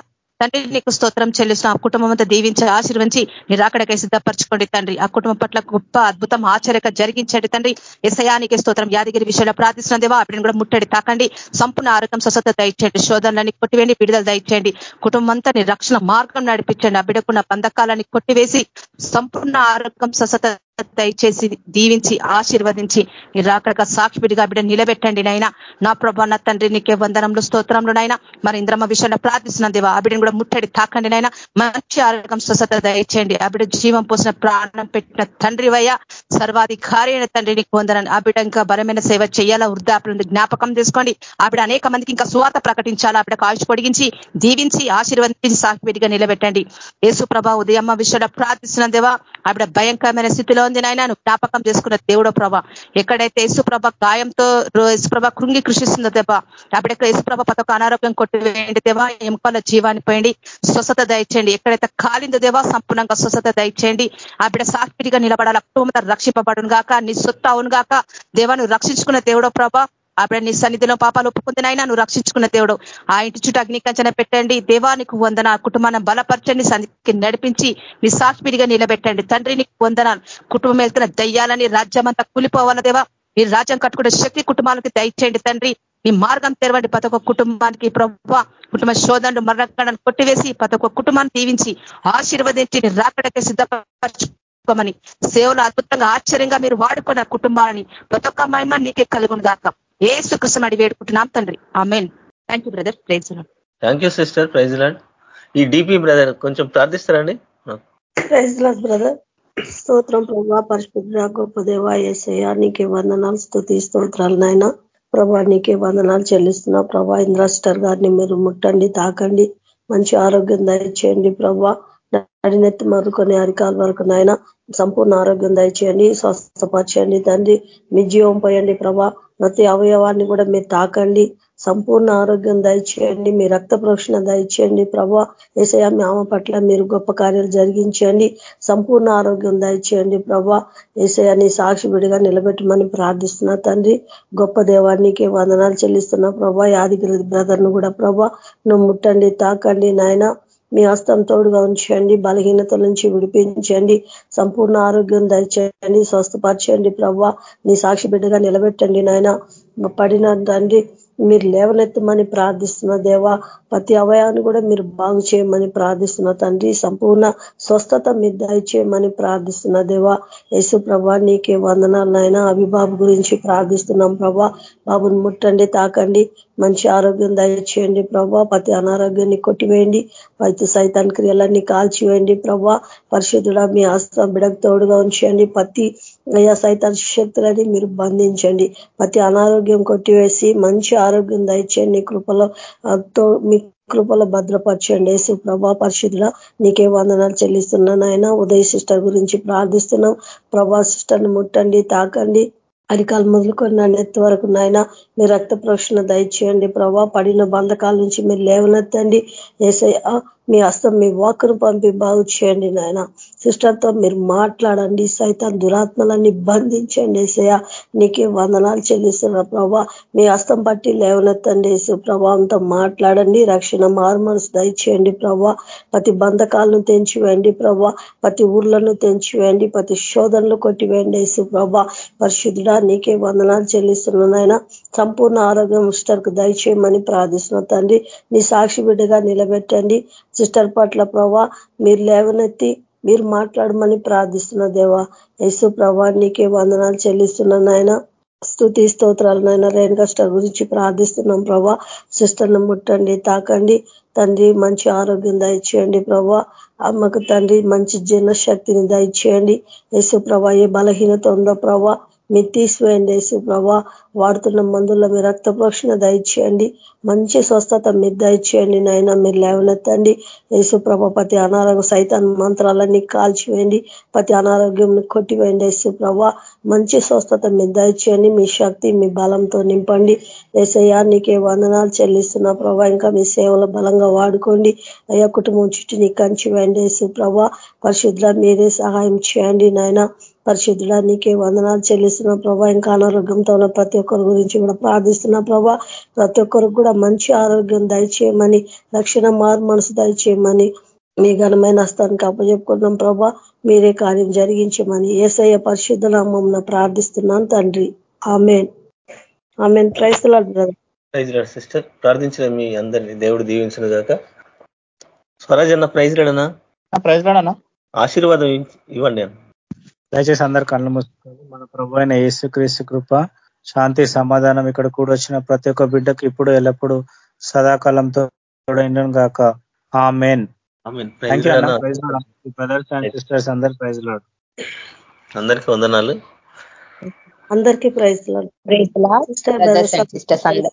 తండ్రి నీకు స్తోత్రం చెల్లిస్తున్న. ఆ కుటుంబం అంతా దీవించి ఆశీర్వించి మీరు అక్కడికై సిద్ధపరచుకోండి తండ్రి. ఆ కుటుంబం పట్ల గొప్ప అద్భుతం ఆశ్చర్యక జరిగించండి తండ్రి. ఎసయానికి స్తోత్రం యాదగిరి విషయంలో ప్రార్థిస్తున్న దేవా అప్పుడు కూడా ముట్టడి తాకండి. సంపూర్ణ ఆరోగ్యం స్వస్థత దయచేయండి. శోధనలని కొట్టివేయండి విడుదల దయచేయండి. కుటుంబం అంతా నీ రక్షణ మార్గం నడిపించండి. ఆ బిడకున్న బంధకాలని కొట్టివేసి సంపూర్ణ ఆరోగ్యం స్వస్థత దయచేసి దీవించి ఆశీర్వదించి మీరు అక్కడ సాక్షిడిగా బిడ్డ నిలబెట్టండి నైనా నా ప్రభా నా తండ్రి నీకే వందనంలో స్తోత్రంలో నైనా మరి ఇంద్రమ్మ విషయంలో ప్రార్థిస్తున్న దేవా. ఆ బిడ్డను కూడా ముట్టడి తాకండి నైనా మంచి ఆరోగ్యం స్వస్థత దయచేయండి. ఆ బిడ్డ జీవం పోసిన ప్రాణం పెట్టిన తండ్రి వయ్య సర్వాధికారి అయిన తండ్రి నీకు వందనని ఆ బిడ్డ ఇంకా బలమైన సేవ చేయాలా? వృద్ధాపులను జ్ఞాపకం చేసుకోండి. ఆ బిడ్డ అనేక మందికి ఇంకా సువార్త ప్రకటించాలా? ఆ బిడ్డకు ఆయుష్ పొడిగించి దీవించి ఆశీర్వదించి సాక్షిడిగా నిలబెట్టండి. యేసు ప్రభా ఉదయమ్మ విషయంలో ప్రార్థిస్తున్న దేవా. ఆవిడ భయంకరమైన స్థితిలో ఉంది నాయన నువ్వు జ్ఞాపకం చేసుకున్న దేవుడో ప్రభ. ఎక్కడైతే యేసుప్రభ గాయంతో యేసుప్రభ కృంగి కృషిస్తుందో దేవా అప్పుడెక్కడ యేసుప్రభ పతక అనారోగ్యం కొట్టివేయండి దేవా ఎంపల జీవాన్ని పోయండి స్వస్థత దయచేయండి. ఎక్కడైతే కాలిందో దేవా సంపూర్ణంగా స్వస్థత దయచేయండి. ఆవిడ సాక్షిగా సాక్షిడిగా నిలబడాల కుటుంబం రక్షింపబడును గాక నీ సొత్తు అవును గాక దేవాను రక్షించుకున్న దేవుడో ప్రభా. అప్పుడే నీ సన్నిధిలో పాపాలు ఒప్పుకుందినైనా నువ్వు రక్షించుకున్న దేవుడు. ఆ ఇంటి చుట్టూ అగ్నికంచన పెట్టండి దేవానికి వందన కుటుంబాన్ని బలపరచండి సన్నిధికి నడిపించి నీ సాక్షిడిగా నిలబెట్టండి. తండ్రి నీకు వందనాలు కుటుంబం వెళ్తున్న దయ్యాలని రాజ్యం అంతా కూలిపోవాల దేవా? మీరు రాజ్యం కట్టుకునే శక్తి కుటుంబాలకి దయచేయండి తండ్రి. నీ మార్గం తెరవండి. ప్రతి ఒక్క కుటుంబానికి ప్రభావ కుటుంబ శోధనలు మరణాలను కొట్టివేసి ప్రతి ఒక్క కుటుంబాన్ని దీవించి ఆశీర్వదించి రాకడకి సిద్ధపరచుకోమని. సేవలు అద్భుతంగా ఆశ్చర్యంగా మీరు వాడుకున్న కుటుంబాన్ని ప్రతి ఒక్క మహిమ నీకే కలుగును దాకా ఏసు కృష్ణ అడి వేడుకుంటున్నాం తండ్రి. Amen. Thank you brother praise thank you sister praise Lord ఈ డిపి బ్రదర్ కొంచెం ప్రార్థిస్తారండి. ప్రైజ్ లాడ్ బ్రదర్ స్తోత్రం ప్రభా పరిశుద్ధ గొప్ప దేవ ఏసయ్య నీకే వందనాలు స్థుతి స్తోత్రాలు నాయన. ప్రభా నీకే వందనాలు చెల్లిస్తున్నా. ప్రభా ఇంద్రాస్టర్ గారిని మీరు ముట్టండి తాకండి. మంచి ఆరోగ్యం దయచేయండి ప్రభా. నడినెత్తి మరుకొని అరికాల వరకు నాయన సంపూర్ణ ఆరోగ్యం దయచేయండి స్వస్థపరచండి తండ్రి. మీ జీవం పోయండి ప్రభా. ప్రతి అవయవాన్ని కూడా మీరు తాకండి. సంపూర్ణ ఆరోగ్యం దయచేయండి. మీ రక్త ప్రోక్షణ దయచేయండి. ప్రభా ఏసయ మామ ఆమె పట్ల మీరు గొప్ప కార్యాలు జరిగించండి. సంపూర్ణ ఆరోగ్యం దయచేయండి. ప్రభా ఏసయాన్ని సాక్షి విడిగా నిలబెట్టమని ప్రార్థిస్తున్నా తండ్రి. గొప్ప దేవానికి వందనాలు చెల్లిస్తున్నా ప్రభా. యాదగిరి బ్రదర్ను కూడా ప్రభా నువ్వు ముట్టండి తాకండి నాయన. మీ హస్తం తోడుగా ఉంచండి బలహీనత నుంచి విడిపించండి సంపూర్ణ ఆరోగ్యం దయచేయండి స్వస్థపరచండి ప్రవ్వ నీ సాక్షి బిడ్డగా నిలబెట్టండి నాయన. పడిన తండ్రి మీరు లేవనెత్తమని ప్రార్థిస్తున్న దేవా ప్రతి అవయాన్ని కూడా మీరు బాగు చేయమని ప్రార్థిస్తున్న తండ్రి సంపూర్ణ స్వస్థత మీరు దయచేయమని ప్రార్థిస్తున్న దేవా. యేసు ప్రభా నీకే వందనాలనైనా అభిబాబు గురించి ప్రార్థిస్తున్నాం ప్రభా బాబుని ముట్టండి తాకండి. మంచి ఆరోగ్యం దయచేయండి ప్రభా. ప్రతి అనారోగ్యాన్ని కొట్టివేయండి. ప్రతి సైతాన్ క్రియలన్నీ కాల్చివేయండి ప్రభా. పరిశుద్ధుడా మీ ఆస్త బిడకు తోడుగా ఉంచండి. ప్రతి అయ్యా సైతాన్ శక్తులని మీరు బంధించండి. ప్రతి అనారోగ్యం కొట్టివేసి మంచి ఆరోగ్యం దయచేయండి. కృపలో మీ కృపలో భద్రపరచండి. యేసు ప్రభా పరిశుద్ధుల నీకే వందనాలు చెల్లిస్తున్నాను ఆయన ఉదయ సిస్టర్ గురించి ప్రార్థిస్తున్నాం. ప్రభా సిస్టర్ని ముట్టండి తాకండి. అరికాలు మొదలుకొని నా వరకు నాయన మీ రక్త ప్రోక్షణ దయచేయండి. ప్రభా పడిన బంధకాల నుంచి మీరు లేవనెత్తండి. ఏసై మీ హస్తం మీ వాక్ను పంపి బాగు చేయండి నాయన. సిస్టర్తో మీరు మాట్లాడండి. సైతం దురాత్మలన్నీ బంధించండి ఏసయ్య. నీకే వందనాలు చెల్లిస్తున్న ప్రభా. మీ హస్తం పట్టి లేవనెత్తండి వేసు ప్రభావంతో మాట్లాడండి. రక్షణ మారుమనసు దయచేయండి ప్రభా. ప్రతి బంధకాలను తెంచివేయండి ప్రభా. ప్రతి ఊర్లను తెంచివేయండి. ప్రతి శోధనలు కొట్టివేయండి వేసు ప్రభా. పరిశుద్ధుడా నీకే వందనాలు చెల్లిస్తున్నానైనా సంపూర్ణ ఆరోగ్యం సిస్టర్కు దయచేయమని ప్రార్థిస్తున్న తండ్రి మీ సాక్షి బిడ్డగా నిలబెట్టండి. సిస్టర్ పట్ల ప్రభా మీరు లేవనెత్తి మీరు మాట్లాడమని ప్రార్థిస్తున్న దేవా యేసు ప్రభా నీకే వందనాలు చెల్లిస్తున్నాను ఆయన స్థుతి స్తోత్రాలు నాయన రేణుకా గురించి ప్రార్థిస్తున్నాం ప్రభా. సిస్టర్ను ముట్టండి తాకండి. తండ్రి మంచి ఆరోగ్యం దయచేయండి ప్రభా. అమ్మకు తండ్రి మంచి జీర్ణశక్తిని శక్తిని దయచేయండి. యేసు ప్రభా ఏ బలహీనత ఉందో ప్రభా మీరు వేసి ప్రభా వాడుతున్న మందుల్లో మీ రక్త ప్రోక్షణ దయచేయండి. మంచి స్వస్థత మీరు దయచేయండి నాయన మీరు లేవనెత్తండి. యేసు ప్రభ ప్రతి అనారోగ్య సైతాన్ మంత్రాలన్నీ కాల్చివేయండి. ప్రతి అనారోగ్యం కొట్టివేయండి. యేసు ప్రభ మంచి స్వస్థత మీరు దయచేయండి. మీ శక్తి మీ బలంతో నింపండి. ఏసయ్యా నీకే వందనాలు చెల్లిస్తున్న ప్రభా. ఇంకా మీ సేవలు బలంగా వాడుకోండి. అయ్యా కుటుంబం చుట్టూ నీ కంచి వేయండి. యేసు ప్రభా పరిశుద్ధ మీరే సహాయం చేయండి నాయన. పరిశుద్ధుడా నీకే వందనాలు చెల్లిస్తున్న ప్రభా. ఇంకా అనారోగ్యంతో ఉన్న ప్రతి ఒక్కరి గురించి కూడా ప్రార్థిస్తున్న ప్రభా. ప్రతి ఒక్కరికి కూడా మంచి ఆరోగ్యం దయచేయమని రక్షణ మారు మనసు దయచేయమని మీ ఘనమైన హస్తానికి అప్పచెప్పుకున్నాం ప్రభా. మీరే కార్యం జరిగించమని ఏసయ్య పరిశుద్ధ నామం ప్రార్థిస్తున్నాను తండ్రి. ఆమెన్. ఆమెన్. Praise sister. ప్రార్థించిన మీ అందరినీ దేవుడు దీవించిన గాక. స్వరాజ్ అన్న ప్రైజ్ రాడనా ప్రైజ్ రాడనా ఆశీర్వాదం ఇవ్వండి అన్న. దయచేసి అందరు కళ్ళు మూసుకోండి. మన ప్రభు అయిన యేసు క్రీస్తు కృప శాంతి సమాధానం ఇక్కడ కూడా వచ్చిన ప్రతి ఒక్క బిడ్డకు ఇప్పుడు ఎల్లప్పుడు సదాకాలంతో గాక. ఆ మెయిన్ బ్రదర్స్ అండ్ సిస్టర్స్ అందరు ప్రైజ్ లాడు. అందరికీ వందనాలు. అందరికీ ప్రైజ్ ప్రైజ్ సిస్టర్స్ అందరూ